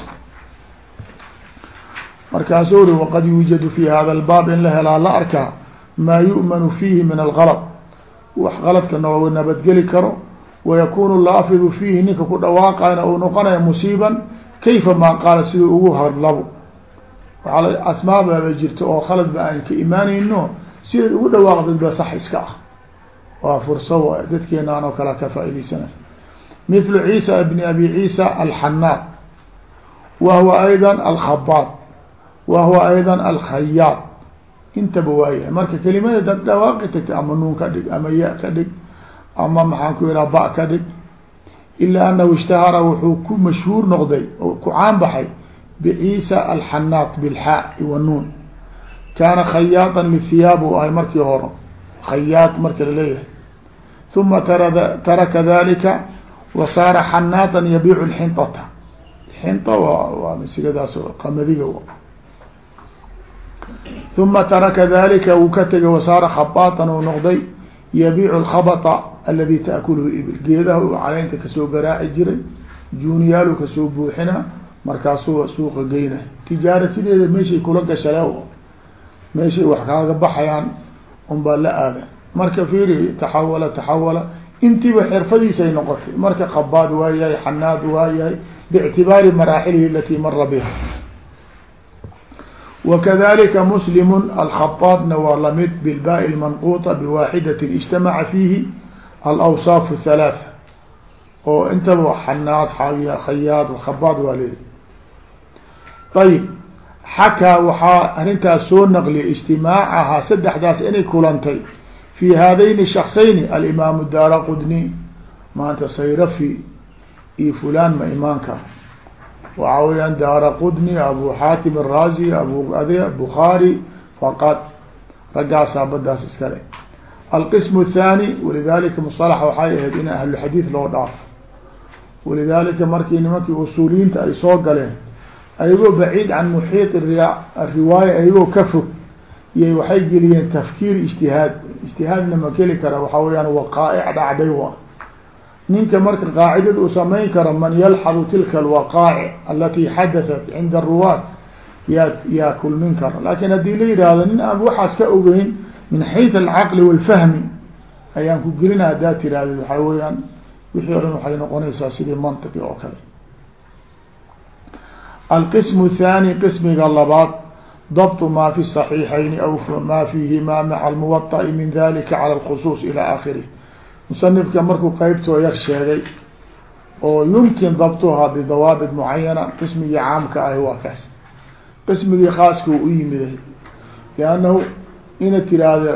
markaasuu uri waqad yuujadu fi hada albaab in la helaa la arkaa maa yu'manu fiihi min algalط wax galadka nooga nabadgeli karo wayakunu laafidu fiihi ninka ku dhawaaqayna uu noqonaya musiiban kayfa maa qaala siduu ugu hadlabo waaa asmaababa jirto oo khalad ba aan ka imaanayno siday ugu dhawaaqdid ba sax iska ah. Waa fursa dadkeenaan oo kale ka faaideysanay mithlu ciisa bni abi ciisa alxanaad wa huwa ayda alkhabaad wa huwa ayda alkhayaad intaba waayahay marka kelimada dad dhawaaqi tagta ama nuun ka dhig ama ya ka dhig ama maxaan ku ihaha ba ka dhig ilaa anahu ishtahara wuxuu ku mashhuur noqday oo ku caan baxay bciisa alxanaat bilxaa wanuun kaana khayaatan lithiyaab u ahay markii hore khayaat marka la leeyahay uma taraka dalika wa saara xanaatan yabiicu lxinطata xinta waa misigadaas qamadiga uma taraka dalika wuu ka tegay wasaara khabaatan uu noqday yabiicu lkhabata aladi taakuluhu ibil geedaha u caleynta ka soo garaaci jiray juuniyaalu ka soo buuxina markaasuu suuqa geyna tijaara sideeda meeshay kula gashale meeshay wax kaaga baxayaan unbaa la aada marka fiiri taxawala taxawala. Intiiba xirfadiisay noqotay. Marka qabaad waa yahay xanaad waa yahay bictibaari maraaxilihi alati mara biha. Wakadalika muslimu alkhabaadna waa la mid bilbaa lmanquuطa biwaaxidati ijtamaca fiihi alawsaaf halaatha oo intaba xanaad khayaad khabaad waa leeyahy ayib xakaa waxaa arrintaas soo naqliyay ijtimaacahaa saddexdaas inay kulantay fi haadayni shaksayni alimaamu daara qudni maanta sayrafi iyo fulan ma imaanka. Waxa weyaan daara qudni abu xaatim araazi abu bukhaari faqad raggaasaa badaas iskale alqism الthani walidalika musalax waxay ahayd in ahlulxadiid loo dhaafo walidalika markii nimankii usuuliyiinta ay soo galeen ayagoo baciid can muxiiq riwaaya ayagoo ka fog iy waxay geliyeen tafkiir ijtihaad ijtihaadna ma keli kara waxaa weyaan waqaa'ic dhacday wa ninka marka qaacidada uu samayn karo man yalxadu tilka alwaqaa'ic alati xadaat cinda aruwaat yaa yaa kulmin kara. Laakin haddii la yidhaahdo nin aan waxaas ka ogeyn min xayt alcaqli walfahmi ayaan ku gelina haddaad tiraahdo waxaa weyaan wixii o dhan waxay noqonaysaa sidii mantiqi oo kale alqism الthani qismiga labaad dabط ma fi الصaحيixayn aw ma fiihima maca almuwaطa'i min dalika calى اlkhusuuص ilى akhirih musanifka markuu qeybtoo yar sheegay oo yumkin dabtuhaa bidawaabit mucayana qismigii caamka ahi waa kaas qismigii khaaska u yimiday liannahu ina tiraahdo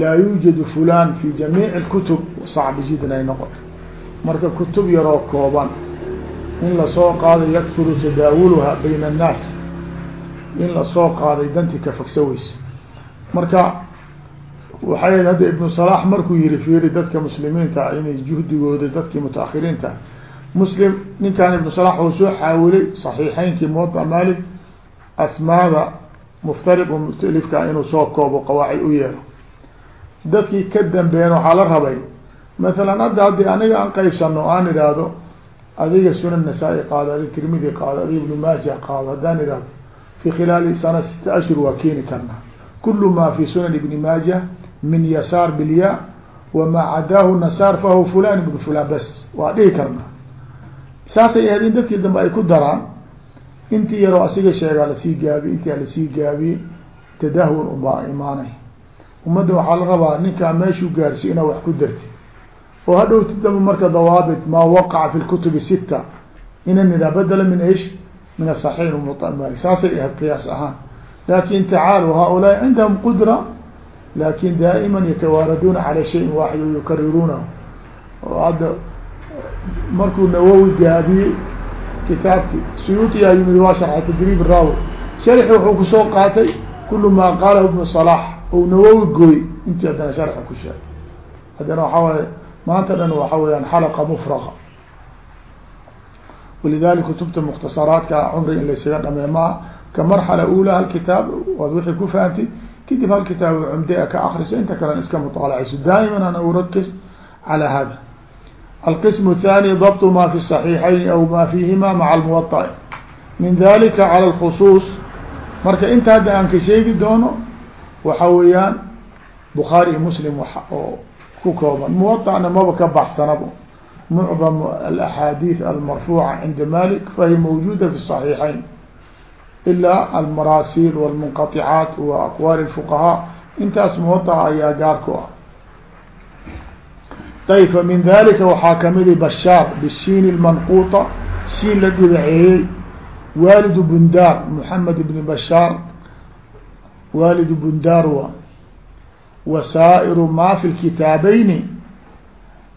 laa yuujadu fulan fi jamiic اkutub sacbi jiddan ay noqoto marka kutub yaroo kooban in la soo qaaday yakuru tadaawuluha bayna annaas. In la soo qaaday dantii ka fogsa weyse. Marka waxay hadda ibnu salaax markuu yihi fiiri dadka muslimiinta inay juhdigooda dadkii mutaahiriinta muslim ninkan ibnu salax uu soo xaawilay saxiixeynkii muwada malik asmaada muftariq mukhtalifka inuu soo koobo qawaacid u yeelo. Dadkii ka dambeeyeen waxaa la rabay masalan hadda haddii aniga aan qaybsano aan idhaahdo adiga sunan nasaa-i qaado adiga tirmidi qaado adiga ibnu maaja qaado haddaan idhaahdo. Fi khilaali sana sita ashhur waa keeni karnaa kulu ma fi sunan ibni maaja min yasaar bilya wamaa cadaahu nasaar fahuwa fulan ibnu fulan bas waa dhihi karnaa saasay ahayd in dadkii dambe ay ku daraan intii yaroo asiga sheegaa la sii gaabiye intii la sii gaabiyey tadahun ubaa imaanay. Ummadda waxaa la rabaa ninkaa meeshuu gaarsiy inaa wax ku darti oo hadhowti dambe marka dawaabit maa waqaca fi lkutubi sita ina nidaa badela min ish min asaxiix mali saasay ahayd qiyaas ahaan. Lakin tacaalu haulaai cindahum qudra laakiin daa'iman yatawaaraduuna cala shayin waaxid o yukariruunahu oo hadda markuu nawowi gaabiyey kitaabki suyuuti yaa yimid waa sharxay tadriib raawi. Sharxi wuxuu ku soo qaatay kulu maa qaalahu ibnu salaax. Ou nawowi gooy intii haddana sharxa ku sheegay. Haddana waxaa waaye maanta dhan waxa weyaan xalaqa mufraqa walidalik kutubta mukhtasaraadka cumri in laysaga dhamee maa ka marxala ula halkitaab waad wixii ku fahamtay kadib hal kitaab cumde ka akriso inta kalen iska muطaalacayso daa'iman ana urakis calى hada alqism الthani dabt ma fi الصaحيixayn aw ma fihima maca اlmuwaطa'i min dalika calى اlkhusuuص marka inta hadda aan ka sheegi doono waxa weeyaan bukhaari iyo muslim wa oo ku kooban muwaطana maba ka baxsanabo mucdam alaxaadiid almarfuuca cinda malik fahiy mawjuda fi صaxiixayn ilaa almaraasil wاlmunqaطicaat wa aqwaali الfuqahaa intaas muwaطa ayaa gaar ku ah ayb famin dalika waxaa kamida bashaar bishiin اlmanquuطa shiin la dhibaceeyey waalidu bundaar moxamed ibn bashaar waalidu bundaar wa wasaa'iru ma fi lkitaabayni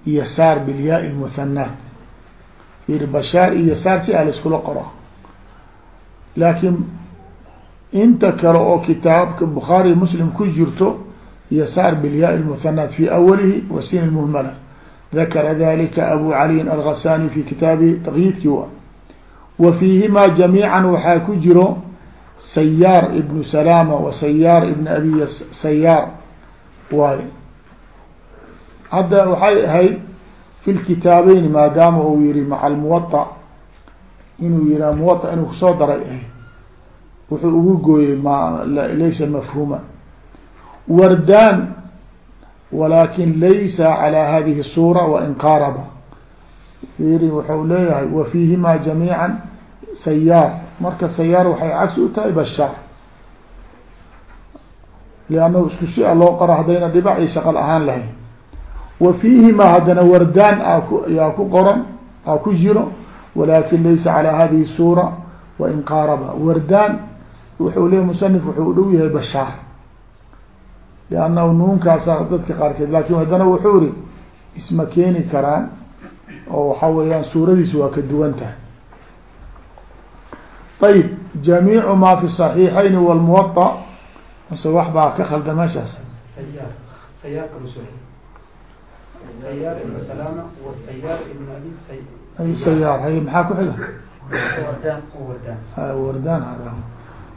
yasaar bilyaa lmuhanaat ir bashaar iyo yasaar si a la iskula qora laakiin inta kale oo kitaabka bukhaari muslim ku jirto yasaar bilyaa lmuhanaat fi awalihi wa sin lmuhmala dakara dalika abu caliyin alghasani fi kitaabi taqyiidkii wa wa fiihimaa jamiica waxaa ku jiro sayaar ibnu salaama wa sayaar ibn abi sayaar waay hadda waxay ahayd fi lkitaabeyn maadaama uu yihi maca almuwaطa inuu yihaa muwaطa inuu kusoo daray ahayd wuxuu ugu gooyey ma laysa mafhuma wardaan walakin laysa calى hadihi الsura wain qaaraba iri wuxuu leeyahay wa fiihima jamiica sayaar marka sayaar waxay cagsi u tahay bashaar liannahu isku si-a loo qaro haddayna dhibac iyo shaqal ahaan lahayn wa fiihima haddana wardaan ayaa ku qoran aa ku jiro walaakin laysa calaa hadihi suura wain qaaraba wardaan wuxuu leey musanif wuxuu u dhow yahay bashaar liannahu nuunkaasa dadka qaarkeed laakiin haddana wuxuu iri isma keeni karaan oo waxaa weeyaan suuradiisu waa ka duwan tahay ayib jamiicu maa fi saxiixayn walmuwaطa mase wax baa ka khalda meeshaas ay sayaar hay maxaa ku xiga wardaan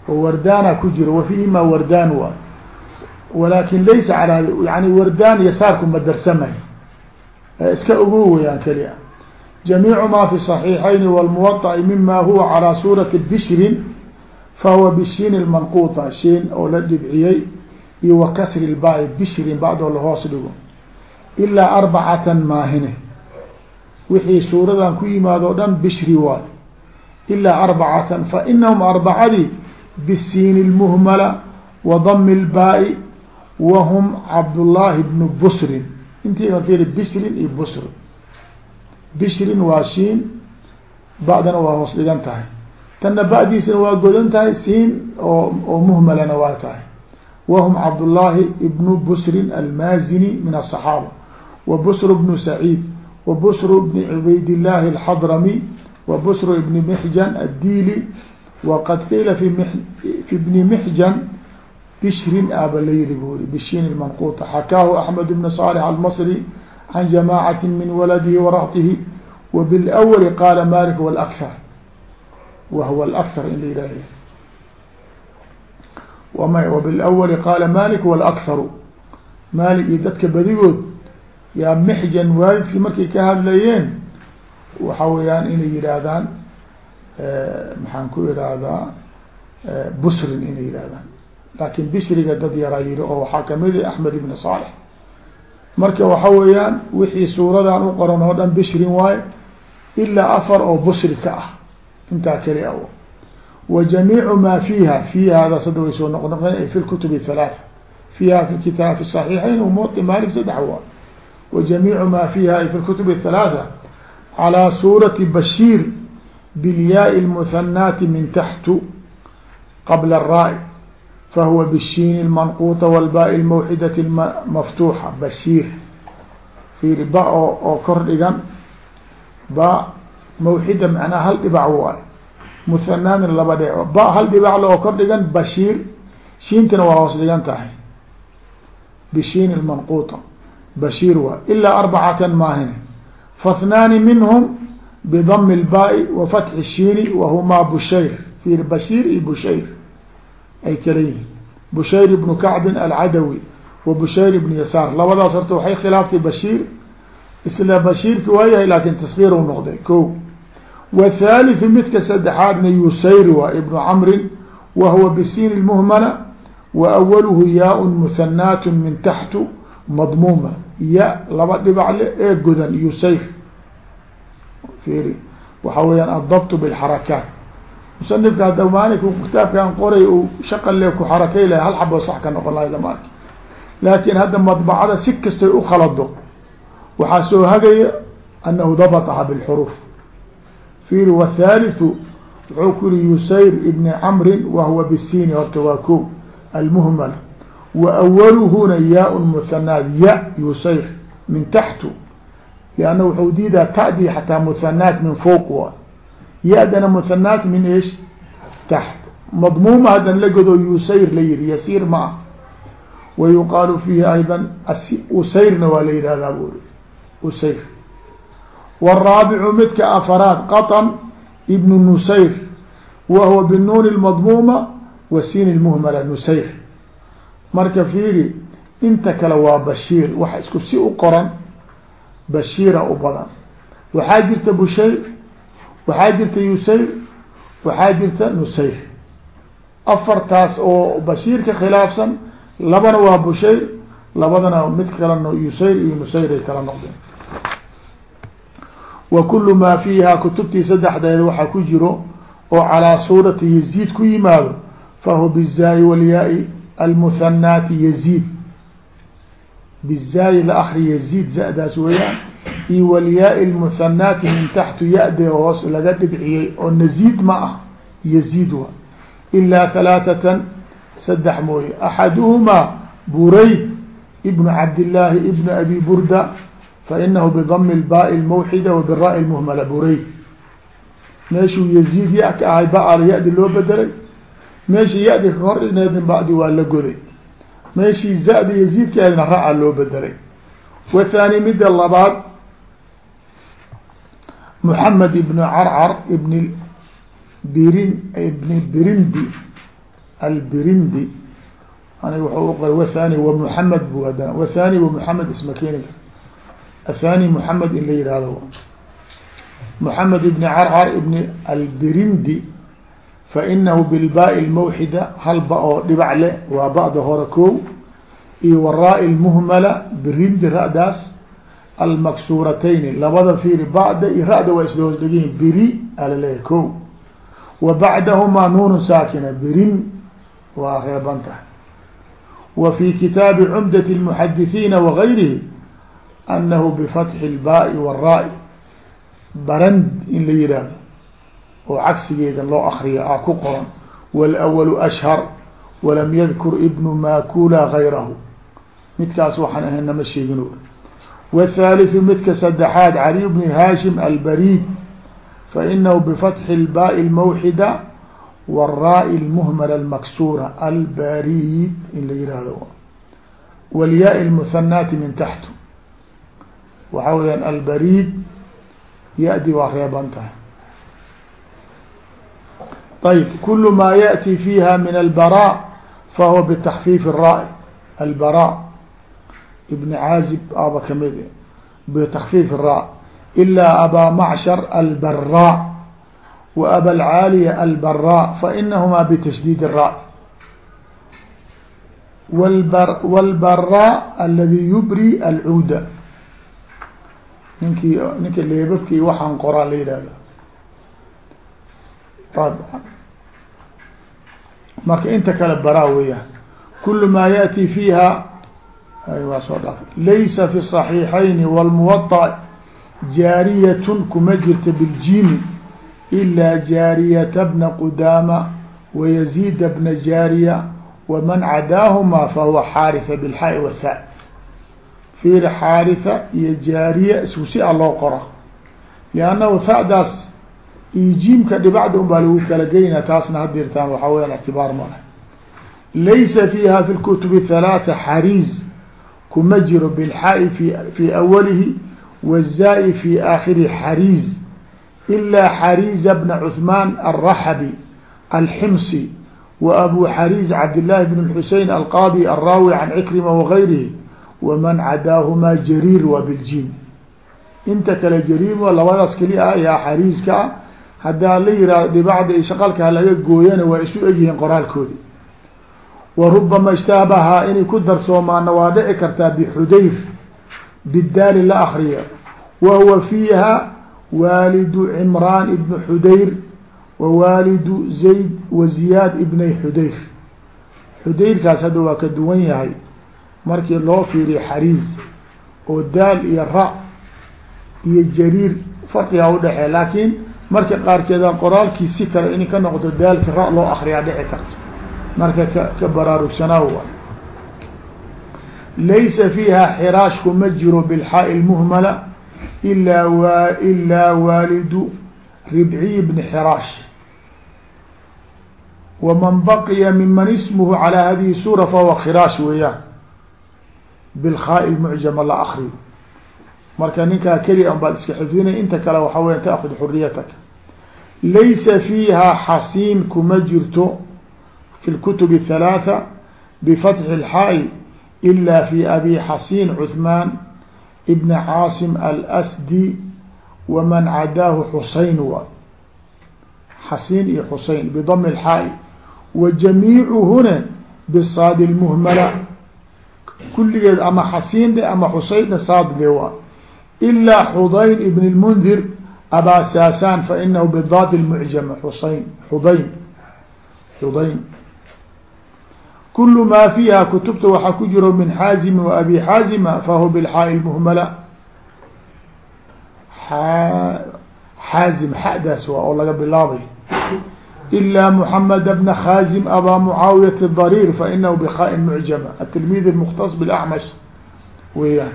wardaana ku jiro wafiihima wardaan wa walakin laysa ala yani wardaan yasaarku madarsamay iska ogo weyaan keliya jamiicu ma fi صaxiixayn wاlmuwaطأi mima huwa calى suurati bishrin fahuwa bishiin lmanquuta shiin oo la dhibciyey iyo wa kasri lbaai bishrin bacdoo lahoos dhigo ilaa arbacatan maahine wixii suuradan ku yimaado o dhan bishri waay ilaa arbacatan fa inahum arbacadii bisiin اlmuhmala wa dami lbaai wa hum cabdullaahi bnu busrin intiiba fiiri bishrin iyo busrin bishrin waa shiin bacdana waa hoos dhigan tahay tanna badiisana waa godan tahay siin oo oo muhmalana waa tahay. Wahum cabdullaahi ibnu busrin almaazini min asaxaaba wa busru bnu saciid. Wa busru bni cubaydillaahi alxadrami. Wa busru ibni mixjan addiili. Waqad qiila fi m fi bni mixjan bishrin aaba layri buu yiri bishin ilmanquta xakaahu axmed ibn saalix almasri can jamaacatin min waladihi waratihi wa bilwali qaala malik walakar wa huwa alakar in la yihah وبالأول qاaل mالك والأkثر mالك iyo dadka badigood yaa mxjan waalidkii markay ka hadlayeen waxa weeyaan inay yihaahdaan maxaan ku irahdaa busrin inay yihaahdaan laakin bishriga dad yaraa yihi oo waxaa kamid أحmed بن صالح marka waxa weeyaan wixii suuradan u qoran oo dhan bishrin waayo ilaa afar oo busri ka ah intaa keli a wa jamiicu maa fiiha fiihaadaas hadda way soo noq noqdeen fi lkutubi halaatha fiiha fi kitaab fi saxiixayn umuti maalik saddex waa wa jamiicu maa fiiha ay fi lkutub athalaatha calaa suurati bashiir bilyaai lmuhanaati min taxtu qabla raa-i fahuwa bishiin almanquuta walbaai lmawxidati maftuuxa bashiir fiiri ba oo oo kor dhigan ba mawxida macnaha hal dhibac waay muhanaana laba dhe ba hal dhibac oo kor dhigan bashiir. Shiintana waa hoos dhigan tahay. Bishiin lmanquuta bashiir waay ilaa arbacatan maahine fathnaani minhum bidami lbaai wa fatxi shiini wahumaa bushayr ir bashiir iyo bushayr ay kala yihiin. Bushayr ibnu kacbin alcadawi wa bushayr ibnu yasaar. Labadaas horta waxay khilaaftay bashiir isla bashiirki waa yahay laakin taskiir u noqday ko wthaliثu midka saddexaadna yusayr waa ibnu camrin wa huwa bisiin اlmuhmala wa awaluhu yaa muhanaat min taxtu madmuuma. Ya laba dhibacle ee godan yusayf fiiri waxa weyaan adabtu bilxarakaat. Musanifka hadda maalinka kitaabkan qoray uu shaqan le ku xarakay lahay hal xabo sax ka noqon lahay lama arki hadda madbacada si kastay u khalado waxaa soo hagaya anahu dabطaha bاlxruuf fiiri wthalitثu wuxuu ku yihi yusayr ibni camri wahuwa bisiini horta waa ko almuhmal wa awaluhuna yaa muhanaat ya yusayr min taxtu lanna wuxuu diidaa tadi xataa muhanaat min fوq wa ya-dana muhanaat min ish taxt madmuuma haddan la godo yusayr la yihi yasiir ma ah wa yuqaalu fiihi ayda usayrna waa la yihahdaa buri usayr wالraabicu midka afaraad qaطn ibn nusayr wa huwa binuun اmadmuuma wa siin اlmuhmala nusayr marka fiiri inta kale waa bashiir waxa isku si u qoran bashiira u badan waxaa jirta bushayr waxaa jirta yusayr waxaa jirta nusayr afartaas oo bashiirka khilaafsan labana waa bushayr labadana mid kalena yusayr iyo nusayr ay kala noqdeen wa kulu maa fiiha kutubtii saddexdeeda waxaa ku jiro oo calaa suurati yaziid ku yimaado fahuwa bizaai walyaai almuhanaati yaziid. Bizaai la akri yaziid zadaas weeyaan iyo walyaai lmuhanaati min taxtu ya-de hoos laga dhibciyey oo naziid ma ah yaziid wa ilaa halaathatan saddex mooye. Axaduhumaa burayd ibnu cabdillaahi ibnu abi burda fainahu bdm اba اmwxida wa bra mhmla burayd meeshuu yaziid ya ka ahay ba ya-di loo bedelay meeshii ya-di kahor dhigneedin badi waa la goday meeshii zadi yaziidkeedna raca loo bedelay wathani mida labaad mحamed ibn carcar ibn birin ibn birindi albirindi anig wa u qor wathani wa mحamed bu hadana wathani wa mحamed isma keeni athani mحamed in la yihahdo mحamed ibn carcar ibn albirindi fainahu bilbaai lmawxida hal ba oo dhibac le waa ba'da hore ko iyo waraa lmuhmala birindi ra'daas almaksuuratayni labada fiiri ba'da iyo ra'da waa isla hoos degyihin biri alaleeyahy ko wa bacdahumaa nuunu saakina birin waa reeban tahay wa fi kitaabi cumdat lmuxadithiina wagayrihi anahu bifatxi lbaai wara- barand in la yihahdo oo cagsigeeda loo akriyo a ku qoran wlwalu ashhar walam yadkur ibnu makula gayrahu midkaas waxaan ahaynama sheegin wthaaliثu midka saddexaad cali bni hashim albariid fainahu bifatxi lbaai lmawxida wara-i lmuhmala almaksuura albariid in la yihahdo walyaa-i lmuhanaati min taxtu waxaa weyaan albariid ya-di waa reeban tahay. Ayb kul ma yaأti fiha min albara fahuwa btaxfiif ra albara ibn caazib aaba ka mid eh, btaxfiif ra ilaa abaa macshar albara wa abalcaaliya albara fainahuma btashdid ra wlbara aladi yubri alcuuda ninkii ninka leebabki waxaan qoraa la yihahda marka inta kale baraa weeyaan kul ma yaأti fiiha waa soo dhaaf laysa fi الصaحيiحayn wاlmuwaطأ jaariyat kuma jirta biljimi ilaa jaariyata bna qudama wayaziida bna jaariya waman cadaahuma fahuwa xaariثa bilxaa wasa fiir xaariثa iyo jaariya isku si a loo qora. Lannahu hadaas ijiimka dhibacda un baa lagu kala geynaa taasna hadirtaan waxaa weyaan ictibaar male laysa fiiha fi lkutubi halaata xariiz kuma jiro bilxaai fi fi awalihi wazaa fi aakhiri xariiz ilaa xariiza bna cuثmaan alraxabi alximsi wa abu xariiz cabdillaahi bn xusein alqaadi alraawi can cikrima wagayrihi waman cadaahumaa jariir waa biljim inta kale jariim labadaas keli ah yaa xariizka ah. Haddaa la yihahdo dhibacda iyo shaqalka halaga gooyana waa isu egyihiin qoraalkoodi wa rubama ishtaabahaa inay ku darsoomaana waa dhici kartaa bixudayr bidaali la akriya wa huwa fiiha waalidu cimraan ibn xudayr wa waalidu zayd wa ziyaad ibnay xudayr. Xudayrkaas hadda waa ka duwan yahay markii loo fiiriyo xariis oo daal iyo ra iyo jariir farqigaa udhexeey laakiin marka qaarkeeda qoraalkii si kale in ka noqdo daalki ra loo akriyaa dhici karto. Marka ka ka baraarugsanaaw laysa fiiha xiraashku ma jiro bilxaa lmuhmala ilaa wa ilaa waalidu ribciy bni xiraash. Waman baqiya miman ismuhu calaa hadihi suura fahuwa khiraash weeyaan bilkhaa mucjama la akri marka ninkaa keliga un baad iska xifdinay inta kale waxaa weya taakud xuriyataka laysa fiiha xasiin kuma jirto fi lkutubi athalaatha bifatxi ilxaa-i ila fi abi xasiin cuhmaan ibni caasim alsdi waman cadaahu xuseyn waay xasiin iyo xuseyn bidami ilxaa-i wa jamiicuhuna bisaadi lmuhmala kulligeed ama xasiin dhe ama xusayn saad le waa. Ilaa xudayn ibn اlmundir abaa saasaan fainahu bidaad اlmucjama xusayn xudayn xudayn. Kul ma fiiha kutubta waxaa ku jiro min xaazimi wa abi xaazima fahuwa bilxaai muhmala xaazim xadaas waa oo laga bilaabay ilaa mحamed bna khazim abaa mucaawiyat darir fainahu bkhaء mucjama atilmid اmktas bاlacmash weeyaan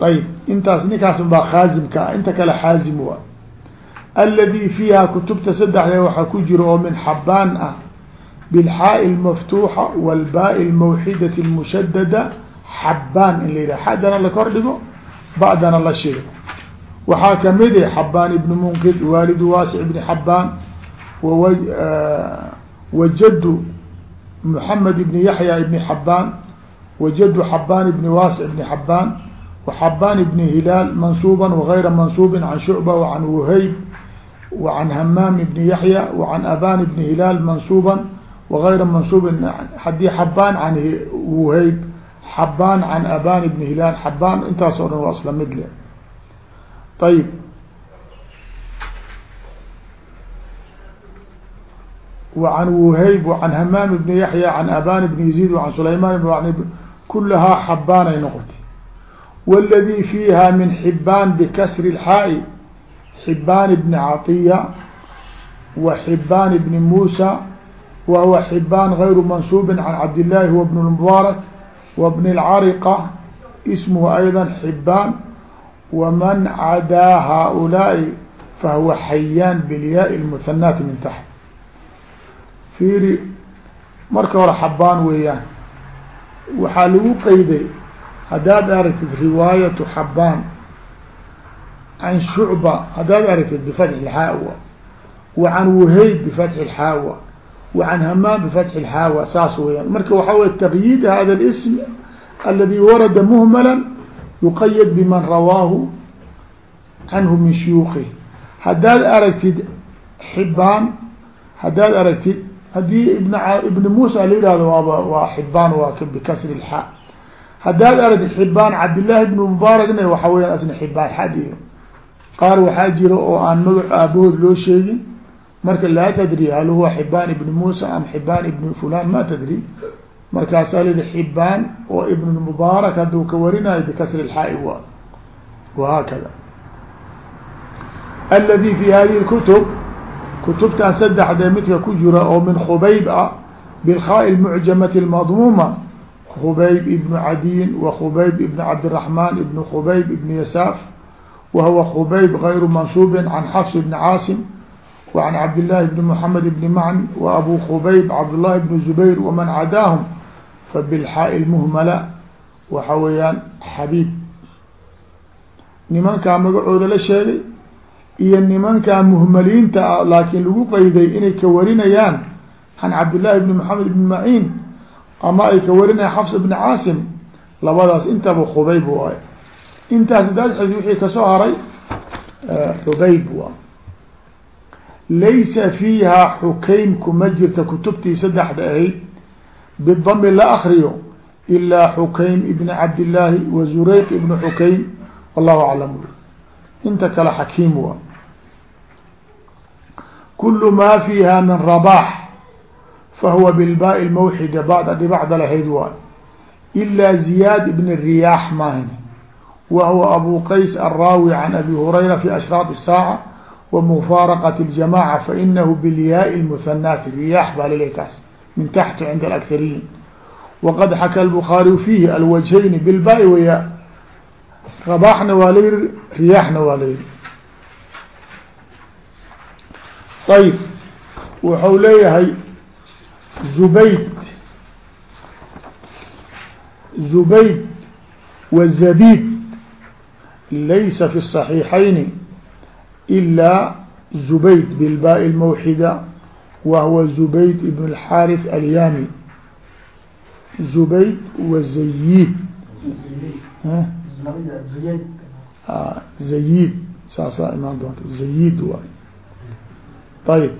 ayb intaas ninkaas baa khaazimka ah inta kale xaazim waa aladi fiiha kutubta saddexda waxaa ku jiro oo min xabaan ah بالحاء المفتوحة والباء الموحدة المشددة xabaan in la yidhah xadana la kor dhigo ba'dana la shigo waxaa kamid a xabaan ibn munkid waalidu waasic ibni xabaan wajadu محamed ibn yaحya ibni xabaan wajadu xabaan ibni waasic ibni xabaan وxabaan ibni hilaal mansuuba وغayra mansuubi can shucba وcan whayb وcan hamaam ibni yaحya وcan aban ibni hilaal mansuuba وغayra maنصوب hadii xabaan can whayb xabaan can aban بn hilaal xabaan intaas o dhan waa isla mid le ayb وعn whayb وعn hmaam بn yaحyى عan aban بn يزيد وعn سlayman kulahaa xabaan ay noqotay wاladي fiiha min xibaan bkasr الxاaء xibaan بn caطية و xibaan بn muسى وهو حبان غير منصوب عن عبد الله هو بن المبارك وابن العرقة اسمه أيضا حبان ومن عدا هؤلاء فهو حيان بالياء المثنات من تحت فيري marka hore xabaan weeyaan waxaa lagu qeyday haddaad aragtid riwaayatu xabaan can shucba haddaad aragtid bifatxi lxaawa wa can waheyb bifatxi lxaawa وعن hmام بفتح الحاوى saas weyaan marka waxa wy تقييد hذا الاسم الذي ورد مهملا yuqayad biman rawaahu canhu min shuyuukihi haddaad aragtid xibaan haddaad aragtid haddii ibn ibn muusa la yihahdo waa xibaan waa bikasri lxa haddaad aragtid xibaan cabdillaahi bnu mubaaragna waxa weyaan asna xibaan xad qaar waxaa jira oo aan magac aabahood loo sheegin marka laa tadri hal huwa xibaan ibni muusa am xibaan ibni fulan ma tadri markaasaa lii xibaan oo ibn mubaarak hadduu ka warinayo bkasr اxaa wa وhaakada اladي fi hadihi الkutb kutubtan saddexdee midka ku jira oo min khubayb ah bاlkhاء الmعjamaة الmadmuma khubayb ibn cadiin wa khubayb ibn cabdالرaحman ibn khubayb ibn yasaaf wa huwa khubayb غayr mansub can xfs ibn caasim وعن cبد اللh بن محمد بن معن وأbو خبyب cبداللhi بن زبير وmن عdاهم fabilxaa-i lmuhmala waxa weeyaan xabiib nimankaa magacooda la sheegay iyo nimankaa muhmaliinta ah laakiin lagu qayday inay ka warinayaan can cabdillaahi bni maxamed ibni maciin ama ay ka warinayaan xafs ibni caasim labadaas intaba khubayb waayo intaas daadx wixii ka soo haray cubayb waa laysa fiihaa xukaym kuma jirta kutubtii saddexda ahayd bidami la akriyo ilaa xukaym ibn cabdillaahi wa zureyq ibn xukaym wallahu aclam inta kale xakiim wa kul ma fiiha min rabax fahuwa bilbaa lmawxida bacda dhibacda lahayd waay ilaa ziyaad ibn riyaax maahin wa huwa abu qays alraawi can abi hurayra fi ashraaq الsaaca wa mufaaraqat اljamaca fainahu bilyaai lmuhanaati riyaax baa lilay kaas min taxti cinda alakariyin waqad xaka الbخaariyu fiihi alwajhayni bilba- waya rabaaxna waa la yihi riyaaxna waa la yihi ayb wuxuu leeyahay zubayd zubayd wazabid laysa fi الصaحيixayni إlaa zubayd bilbaa اlmawxida wa huwa zubayd ibn الxاarث alyami zubayd wazayid zayid saasaa imaan doonta zayid waay ayb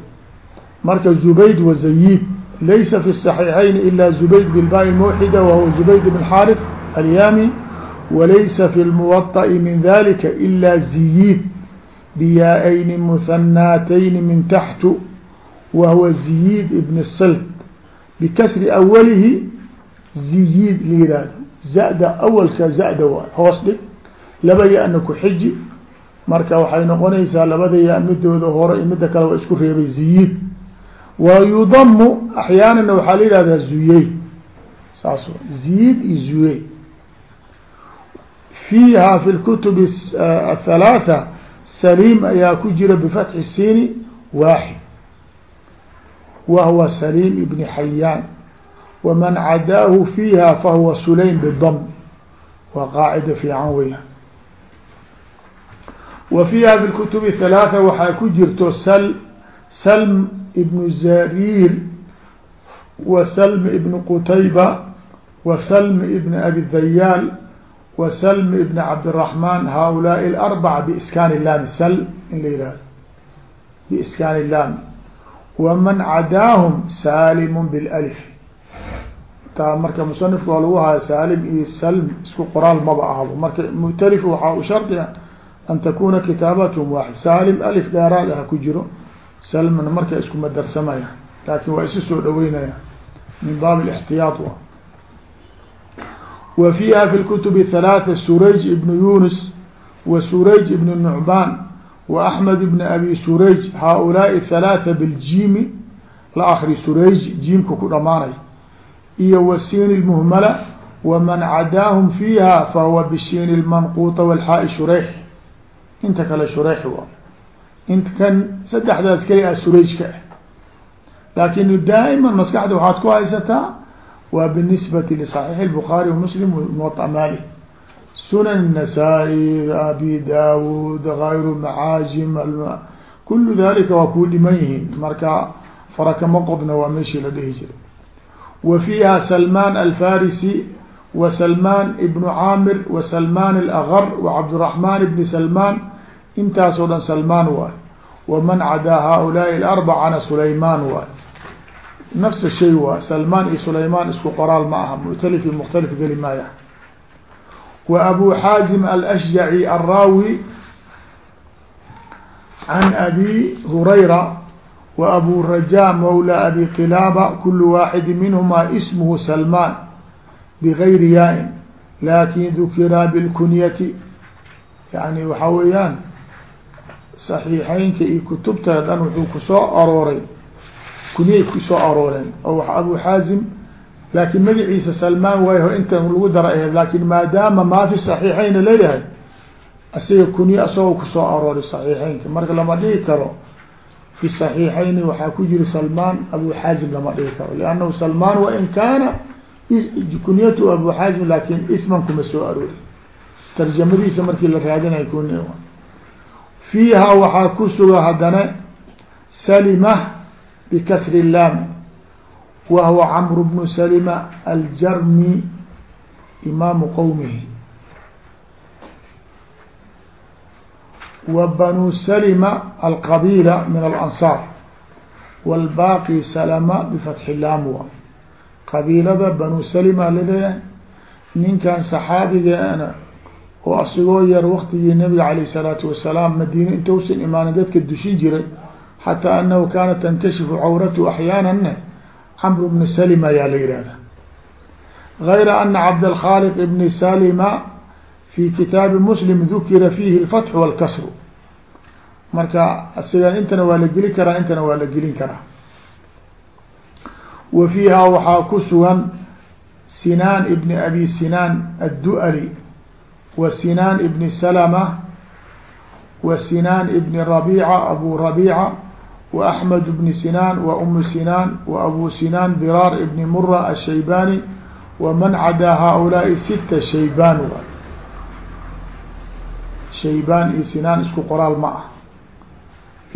marka zubayd wazayid laysa fi الصaحيixayn ila zubayd bilbaa mوxida wahuwa zubayd bn xاrث alyami walaysa fi الmuwaطأ min dalika ila ziyid biyaa-ayni muhanaatayni min taxtu wahuwa ziyid ibn silk bikasri awalihi ziyid la yihahdo zada awalka zada waay hoos dhig laba ya-na ku xiji marka waxay noqonaysaa labada ya midooda hore iyo midda kale waa isku reebay ziyid wa yudamu axyaanana waxaa la yihahdaa zuyey saas ziyid iyo zuyey fiiha fi lkutub athalaatha saliim ayaa ku jira bifatxi sini waaxid wahwa saliim ibn xayaan waman cadaahu fiiha fahuwa sulaym bidam waa qaacida fiican weya wa fiiha fi lkutubi halaatha waxaa ku jirto sal salm ibnu zariir wa salm ibn qutayba wa salm ibn abi dayaal wa salm ibn cabdiraxmaan haaulaai alarbaca biiskaani laami sal in la yihahdo biiskaani laami waman cadaahum saalimun bilif taa marka musanifka waa lagu haya saalim iyo salm isku qoraal maba ahbo marka mutalif waxaa u shardi a an takuna kitaabathm waaxid saalim alif dheeraad ah ku jiro salmna marka iskuma darsamaya laakin waa isu soo dhaweynaya min baab اxtiyaa wa fiiha fi kutubi halaata surayj ibnu yunus wa surayj ibnu nucbaan wa axmed ibn abi surayj haaulaai الثalaaثة biljimi la akri surayj jiimka ku dhamaanay iyo wa siin اlmuhmala waman cadaahum fiiha fahuwa bishiin اlmanquuطa wاlxaaءi shureyx inta kale shureyx wa int kan saddexdaas keli a surayjka ah laakin daa'iman maskaxda waxaad ku haysataa waa binisbati liصaxiix الbukhaari وmuslim muwaطa malik sunan nasaa'i abi daawuud gayru macaajim kulu dalika waa kuu dhiman yihiin marka farakama qodna waa meeshii la dhihi jiray wa fiiha salmaan alfarisi wa salmaan ibnu caamir wa salmaan alaqar wa cabdiraxmaan ibni salmaan intaasoo dhan salmaan waay waman cadaa haulaai alarbacana sulaymaan waay nafsa shay waay salmaan iyo sulaymaan isku qoraal ma aha mutalif iyo mukhtalif geli maaya wa abu xaazim alashjaci alraawi can abi hurayra wa abu raja mawla abi qilaaba kulu waaxidi minhuma ismhu salman bgayri yaa-in laakiin dukira bilkunyati yani waxaa weeyaan saxiixeynka iyo kutubta dhan wuxuu ku soo arooray kunyay ku soo arooreen oo abu xaazim laakin magaciisa salmaan waayo inta lagu dara aheed laakin maadaama maa fi saxiixeyna leeyahay asiga kunye asagoo ku soo arooray saxiixeynka marka lama dhigi karo fi saxiixeyni waxaa ku jira salmaan abu xaazim lama dhigi karo. Liannahu salmaan wain kaana kunyatu abu xaazim laakin isman kuma soo aroori. Tarjamadiisa markii la raadinay kuny fiiha waxaa ku suga haddana salima bkasri laam wa huwa camr bnu salima aljarmi imaamu qowmihi wa banuu salima alqabiila min alansaar wاlbaaqi salama bifatxi lamwa qabiilada banuu salima laleeyahay ninkan saxaabigeena oo asigoo yar waktigii nabiga alayh الsalaatu wasalaam madiine intausan imaanin dadka dushin jiray xataa anahu kaanat tankashifu cawratu axyaanane camr bni salima ayaa la yihahda غayra ana cabdاlkhaliq ibni salima fi kitaabi muslim dukira fiihi اlfatxu wاlkasru marka asiga intana waa la gelin karaa intana waa la gelin karaa wa fiiha waxaa ku sugan sinaan ibni abi sinaan addu'ali wa sinaan ibni salama wa sinaan ibni rabiica abu rabiica wa axmed bni sinaan wa umu sinaan wa abu sinaan diraar ibni mura ashaybani wa man cadaa haaulaai sita shaybaan shaybaan iyo sinaan isku qoraal ma ah.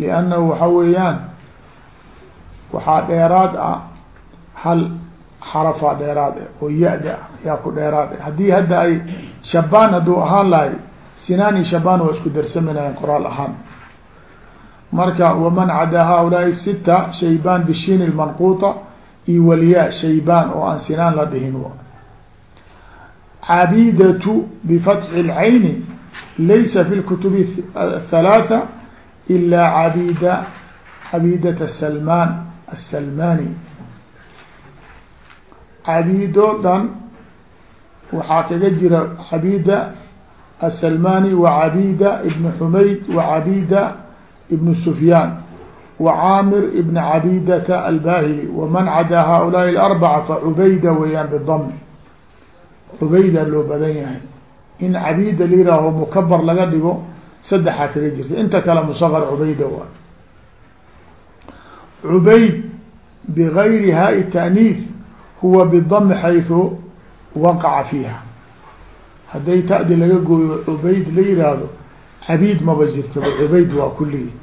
Liannahu waxa weeyaan waxaa dheeraad ah hal xarafaa dheeraad e oo ya-da yaa ku dheeraad e haddii hadda ay shabaan hadduu ahaan lahay sinaan iyo shabaan waa isku darsaminayan qoraal ahaan marka wman cadaa haulaai sita shaybaan bishiin lmanquuطa iyo walyaa shaybaan oo aan sinaan la dhihin cabidatu bifatxi اlcayni laysa fi lkutubi athalaatha ila abida cabidata salmaan asalmani cabido dhan waxaa kaga jira cabida asalmani wa cabida ibn xumayd wa cabida ibn sufyaan wa caamir ibn cabidata albahili waman cadaa haulaai arbacata cubayda weeyaan bidami cubeyda loo badan yahay. In cabida liraaho mukabar laga dhigo saddexaa kaga jirta. Inta kale musaqar cubayda waay cubayd bigayri haai taaniis huwa bidami xaysu waqaca fiiha. Hadday ta-di laga gooyo cubayd la yiraahdo cabid maba jirta cubayd waa kuligi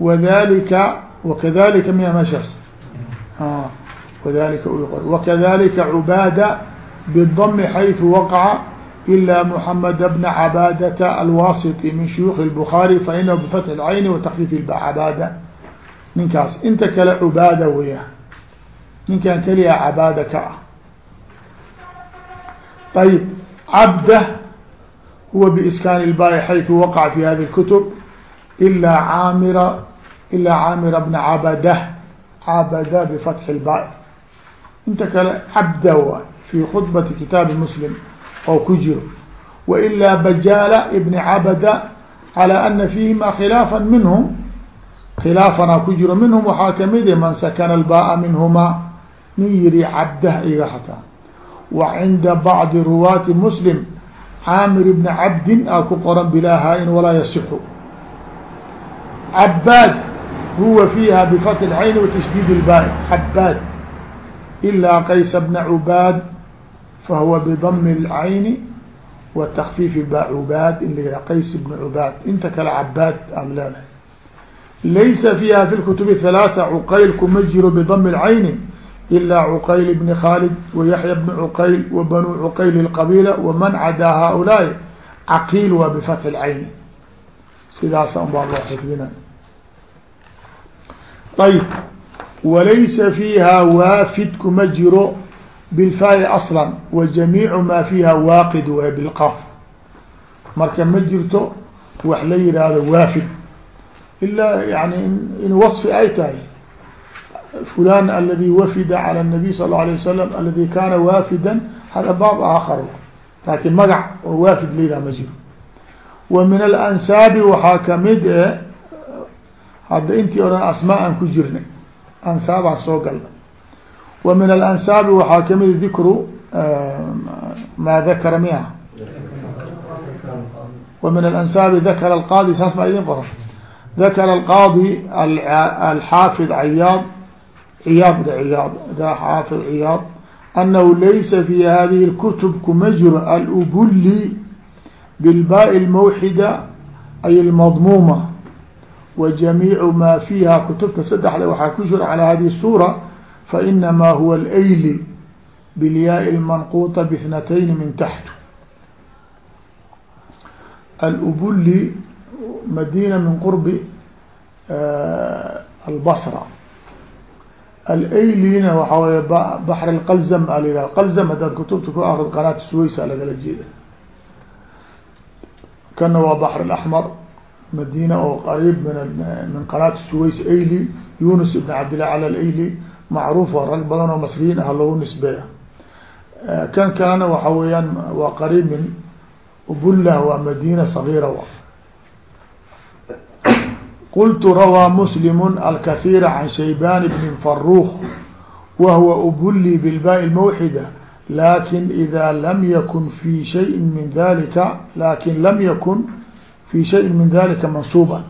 wadalika wakadalika miya meshaas wadalika wakadalika cubaada bالضم حayثu وaqع إlا محمد بن عباadة الwاسطي min شhyوخ البخاري faإنه بفتح العين وتkفيف عباadة ninkaas inta kale عباadة weya ninkan keliya عباadة ka ah طيب عبدة huwa biiskaani ilbaai xaytu waqaca fi hadi kutub ilaa caamira ilaa caamira bna cabada cabada bifatxi ilbaai inta kale cabda waay fi khudbati kitaabi muslim oo ku jiro. Wailaa bajaala ibni cabada calى ana fiihima khilaafا minhum khilaafanaa ku jiro minhum waxaa kamida eh, man sakana albaa minhuma nin yiri cabdah iga hataa wa cinda bacdi ruwaati muslim caamir ibni cabdin aa ku qoran bilaa haa-in walaa yasixu cabaad huwa fiiha bifati lcayn watashdiid ilbaai cabaad ilaa qaysa bna cubaad fahuwa bidami اlcayni wa takfiifi ba cubaad in la yihah qays bna cubaad inta kale cabaad aan leenahay laysa fiiha fi lkutubi halaata cuqayl kuma jiro bidami اlcayni ilaa cuqayl bni khaalid wa yaxya bni cuqayl wa banuu cuqayl ilqabiila waman cadaa haaulaai caqiil waa bifatxi lcayni sidaasa unbaa loo xifdina ayb walaysa fiiha waafid kuma jiro bilfaai aslan wa jamiicu maa fiiha waaqid wa bilqaf marka ma jirto wax la yihaahdo waafid ilaa yani in wasfi ay tahay fulan aladi wafida calى الnabiy sal اله alيه wasalam aladi kana waafidan hada baab aakar laakin magac oo waafid la yihah ma jiro wa min alansaabi waxaa kamid e hadda intii o dhan asmaa aan ku jirnay ansaabaan soo galna w min alansaab waxaa kamid dikru ma dakara miha w min alansaabi dakara alqaadi saas ma idin qoran dakara alqaadi alxaafid cayaad ciyaad ciyaad xaafid ciyaad anahu laysa fi hadihi اlkutub kuma jiro alubuli bilbaai اlmawxida ay اlmadmuuma wa jamiicu ma fiiha kutubta saddexda waxaa ku jiro calى hadihi sura fainamaa huwa alayli bilyaai lmanquuta bithnatayn min taxt alubuli madina min qurbi albasra alaylina waxaa wey baxr alqalzam a la qalzam haddaad kutubta ku akrid qanaat suwaysa lagala jeeda. Kana waa baxr alaxmar madina oo qariib min min qanaat suways ayli yunus ibn cabdillah cala alayli macruuf waa rag badan oo masriyiin ah lagu nisbeeya. Kan kalena waxa weeyaan waa qariib min ubullah waa madina sagiira qultu rawaa muslim alkahiira can shaybaan bni farukh wahwa ubuli bilbaai mawxida laakiin ida lam yakun fi shayin min dalika laakiin lam yakun fi shayin min dalika mansuuban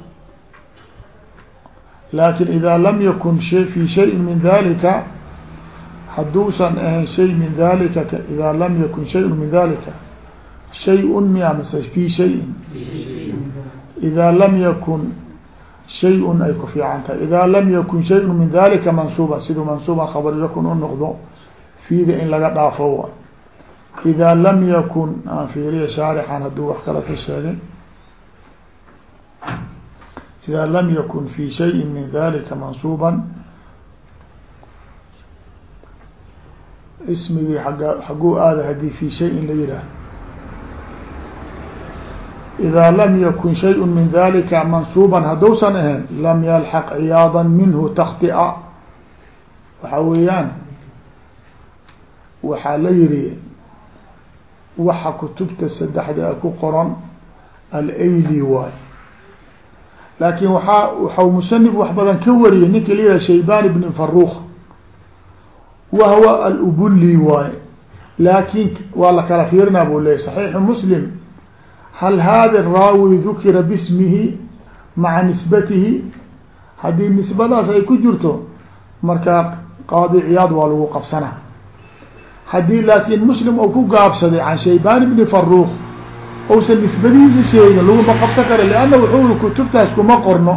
laakiin ida lam yakun fi shayin min dalika hadduusan ahayn shay min dalika ida lam yakun shayun min dalika shay-un miya mase fi shayin ida lam yakun shay-un ay ku fiican tahay ida lam yakun shayun min dalika mansuuba siduu mansuuba khabar yakun u noqdo fiida in laga dhaafo ida lam yakun aan fiiriya shaarixan hadduu wax kala ka sheegay ida lam yakun fi shayin min dalika mansuuban ismigii agga xaguu aada haddii fi shayin la yihah idaa lam yakun shayءu min dalika mansuuban haddousan ahayn lam yalxaq ciyaada minhu takطia waxa weeyaan waxaa la yihi waxa kutubta saddexda ku qoran alayli waay laakin waaa waxau musanif wax badan ka wariyay ninka layihaha shaybaan ibn farukh wahwa albuli waay laakin waa la kala fiirinaa bu ley saxiixu muslim hal hada raawi dukira bismihi maca nisbatihi haddii nisbadaas ay ku jirto markaa qaadi ciyaad waa lagu qabsanaa haddii laakin muslim ou ku gaabsaday can shaybaan bni faruk ousan nisbadihiisa sheegin laguma qabsan kara lanna wuxuu kutubtaas kuma qorno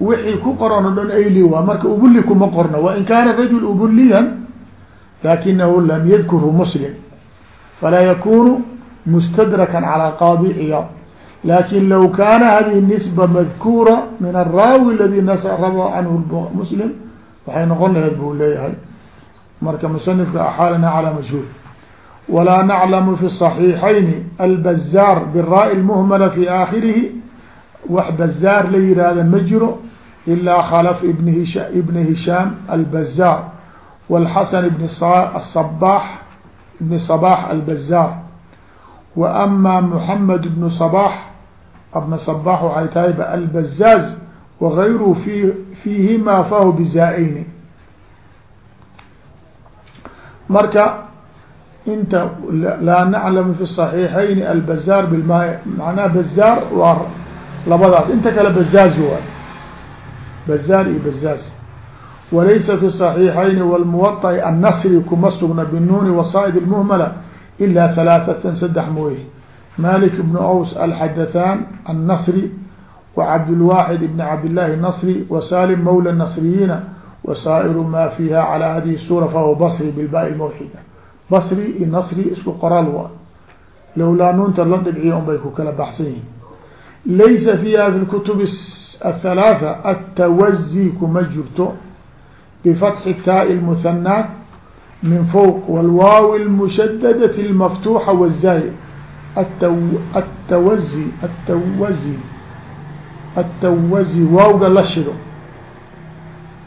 wixii ku qoran o dhan ayli waa marka ubuli kuma qorno wain kaana rajul ubuliyan lakinahu lam yadkurhu muslim falaa yakunu mustadrakan calى qaadi ciyaad lakin low kana hadihi nisba madkuura min araawi aladi nasraba canhu muslim waxay noqon laheed buu leeyahay marka musanifka axaalana calى majhuul walaa naclamu fi صaxiixayni albazaar biraa lmuhmala fi aakhirihi wax bazaar la yihahda ma jiro ilaa khlf ibn hish ibn hishaam albazar wاlxasan ibn asabax ibn صabax albazar wa ama muxamed ibnu صabax abna صabax waxay tahay ba albazaaz wagayruhu fi fiihima fahu bizaa-eyni marka inta laa naclamu fi صaxiixayni albazar bilma macnaha bazaar waa labadaas inta kale bazaaz waay bazaar iyo bazaaz walaysa fi صaxiixayni wاlmuwaطi annasri kuma sugna binuuni wasaa'id اlmuhmala ilaa halaaثatan saddex mooye malik ibn aws alxadathan annasri wacabdulwaaxid ibn cabdillaahi nasri wasalim mawla nasriyiina wasaa'iru maa fiiha calaa hadihi suura fahuwa basri bilba mawxida basri iyo nasri isku qoraal wa lowlaa nuunta la dhibciyo unbay ku kala baxsan yihiin laysa fiiha fi lkutubi athalaatha attawazi kuma jirto bifatxi taa-i lmuhanaat من فوق والواو المشددة المفتوحة والزاي التو التوزي التوزي التوزي واوga la shido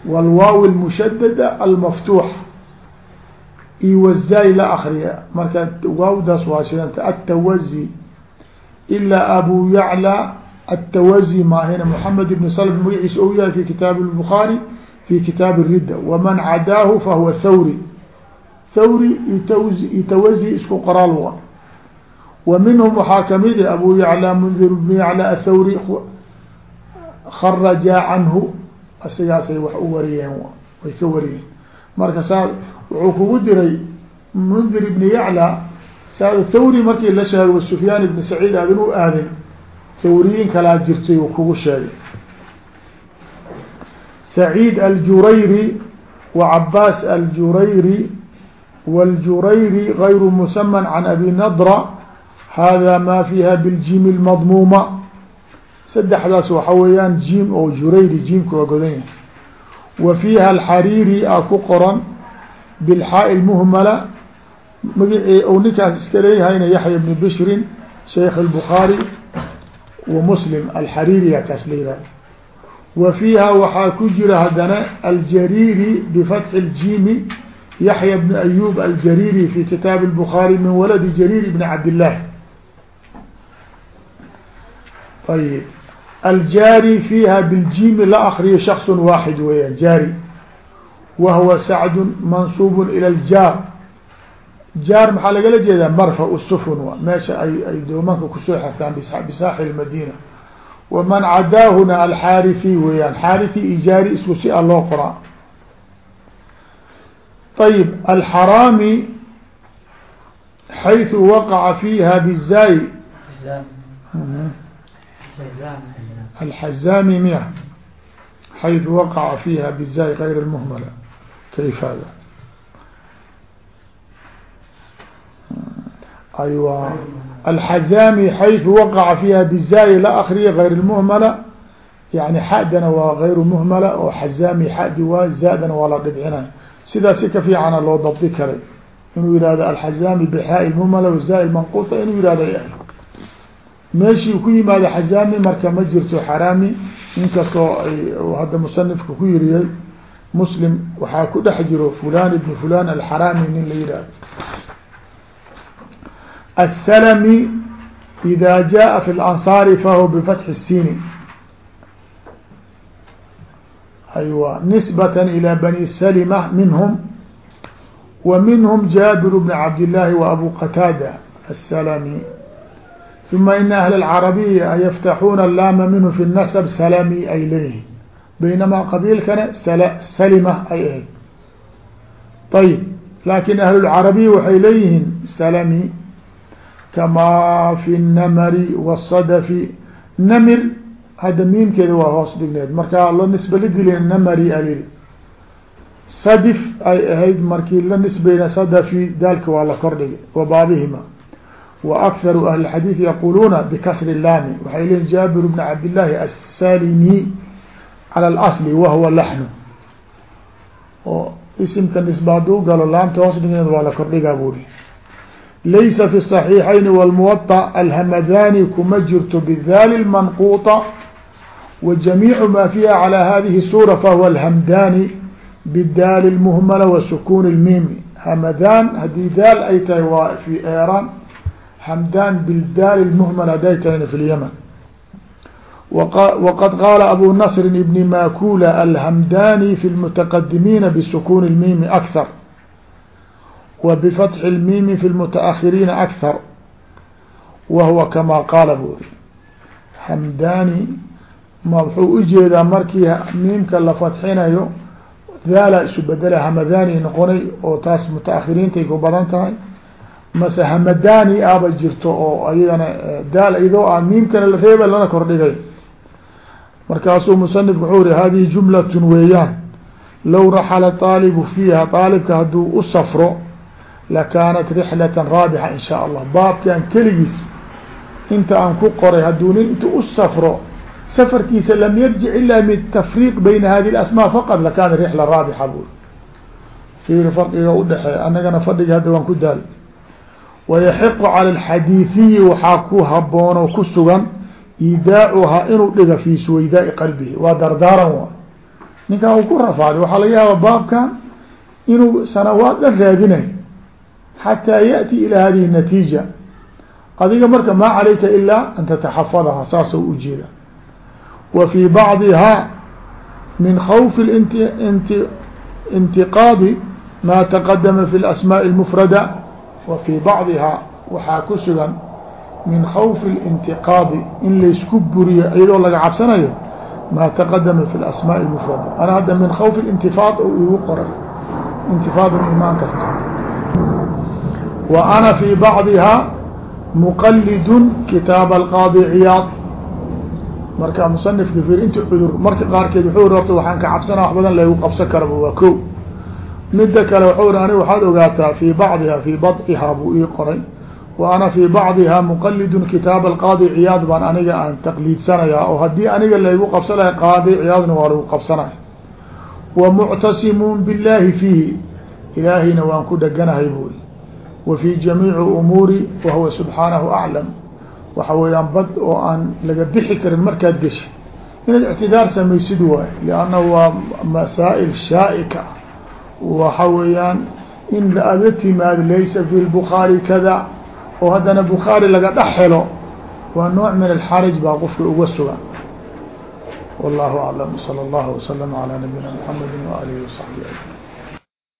والواو المشددة المفتوحة iyo والزاي la akriya marka waawdaas waa shidanta التوزي إلا أبو يعلى التwزي maahn محمد بن صلب magaciis ou yahay في kitaaب البخاarي في kitaaب الridة وmن cadاaه fahو thwrي thwrي itwزي isku qoraal wa و minهم waxaa kamid أbو يعلى منذر بن يعلى الthwrي خرجaa canhu asigaasay wax u wariyeen way ka wariyeen marka saa wuxuu kugu diray منذر بن يعلى sa thwrي markii la sheegay سفyاn بن سعيid aadin u aadin tawriyin kalaa jirtay uu kugu sheegay سعيid الجurayri وعabاس الجurayri والجurayri غayr mسmى عن أbي نضرة hada ma fiiha biljimi lmadmuuma saddexdaas waxa weeyaan jim oo jurayri jimka waa godan yahay wa fiiha alxariiri a ku qoran bilxaa lmuhmala magacii ou ninkaas iska leeyahayna yaxya bni bishrin sheikh الbخaarي wa mslim alxariiriya kaas la yihahdo wa fiiha waxaa ku jira hadana aljariri bfatxi اljimi yaxya bn ayub aljariri fi kitaab الbخaarي min waladi jarir bn cabdالlah ayb aljaari fiiha biljimi la akriyo shaks waaxid weeyaan jaari wa huwa sacd mansub ilى اljar jaar maxaa lagala jeedaa marfa sufun meesha ay ay doomanka kusoo xirtaan bisaaxil madina waman cadaahuna alxaariثi weyaan xaariثi ijaari isku si a loo qoraa ayib alxaraami xayثu waqaca fiiha bizay alxazaami miya xayثu waqaca fiiha bizay غayr اlmuhmala kayf hada aywa alxazami xayثu waqaca fiiha bizaayi la akriya غayr اlmuhmala yani xadana waa غayru muhmala oo xazami xadi waa zaadana waa la dhibcinay sidaas si ka fiicana loo dabdi karay inuu yihahdo alxazami bxaa muhmala wazaa manquta inuu yihahdo meeshii ku yimaado xazami marka ma jirto xaraami inkastoo ay hadda musanifka ku yiriyey muslim waxaa ku dhex jiro fulan ibn fulan alxaraami nin la yihahdo السلمي إذا جاء في الأنصار فهو بفتح السين أيوة نسبة إلى بني سلمة منهم ومنهم جابر بن عبد الله وأبو قتادة السلمي ثم إن أهل العربية يفتحون اللام منه في النسب سلمي أيليه بينما قبيل كان سلمة أي طيب لكن أهل العربية وحيليهم سلمي kama fi الnmri والصdfi nmr hadda miimkeeda waa hoos dhigneed markaa la nisba la gelin namri alii sadif ay ahayd markii la nisbayna sadafi daalka waa la kordhigay wa baabihima wa akharu ahli xadiid yaquluuna bikasri laami waxay leeyiin jaabir bn cabdillaahi asalimi cala اlasli wahuwa laxnu oo isimka nisba haduu galo laamta hoos dhigneed waa la kordhigaa buri laysa fi الصaحيiحayn wاlmuwaطأ alhamadani kuma jirto bidali اmanquطa wa jamiicu ma fiiha calى hadihi الsura fahuwa alhamdani bidaali اlmuhmala wa sukun اlmimi hamadan hadii daal ay tahay waa fi eran hamdan bildaali اlmuhmal haday tahayna fi اlymn wqad qaala abu nasr ibn makula alhamdani fi اlmutaqadimiina bsukun اlmimi akthar وبفتح الميم في المتأخرين أكثر وهو كما قال buri حمdاني ma wuxuu u jeedaa markii miimka la fadxinayo daala isu bedela hamadani noqonay oo taas mutaakhiriintay ku badan tahay. Mase hamadani ahba jirto oo iyadana eh, daal iyadoo ah miimkana la reeba lana kordhigay markaasuu musanif wuxuu ri hadihi jumlatun weeyaan low raxala aalibu fiiha aalibka hadduu u safro lakaanat rixlatan raabixa in shaa allah. Baabkan keligiis inta aan ku qoray hadduu nin inta u safro safarkiisa lam yarjic ila min tafriiq bayna hadi asmaa faqad lakaana rixla raabixa bui fiiri farqiga udhexeeya annagana fadhiga hadda waan ku daal wayaxiqu cala alxadiiثiyi waxaa ku haboono ku sugan idaacuhaa inuu dhiga fi suwaydaai qalbihi waa dardaaran wa ninkan uu ku rafaaday waxaa laga yaaba baabkan inuu sanawaad dhan raadinay xatىa yaأti ilى hadihi الnatiija adiga marka ma calayka ilaa an tataxafadaha saas ujeeda wa fii bacdihaa min khawfi intiqaadi ma taqadama fi اlasmaaءi اlmufrada wa fii bacdihaa waxaa ku sugan min khawfi اlintiqaadi in laysku buriyo iyadoo laga cabsanayo ma taqadama fi اlasmaaءi اlmufrada ana hadda min khawfi intifaad o igu qoray intifaad imaan karto و أنا في بعضها مqلd kitاaب القاضي عyاaض marka musanifka fiir inta cudur marka qaarkeed wuxuu horta waxaan ka cabsana wax badan laygu qabsan karaba waa ko midda kale waxuu ri aniga waxaad ogaataa fii bacdiha fii badcihaa buu ii qoray. Wa ana fii bacdiha muqalidun kitaab alqaadi ciyaad baan aniga aan taqliidsanayaa oo haddii aniga laygu qabsanayo qaadi ciyaadna waa lagu qabsanaya wa muctasimun billaahi fiihi ilaahayna waan ku dheganahay buuri wa fii jamiici umuuri wa huwa subxaanahu aclam waxa weeyaan bad oo aan laga bixi karin markaad geshi inaad ictidaar samaysid waay liannahu waa masaa'il shaa'ika waxa weeyaan in laga timaado laysa fi lbukhaari kada oo haddana bukhaari laga dhex helo waa nooc min alxaraj baa qofka uga sugan wallahu aclam salى اllahu waslama calى nabiyina mxamedi waalihi wasaxbi ajmain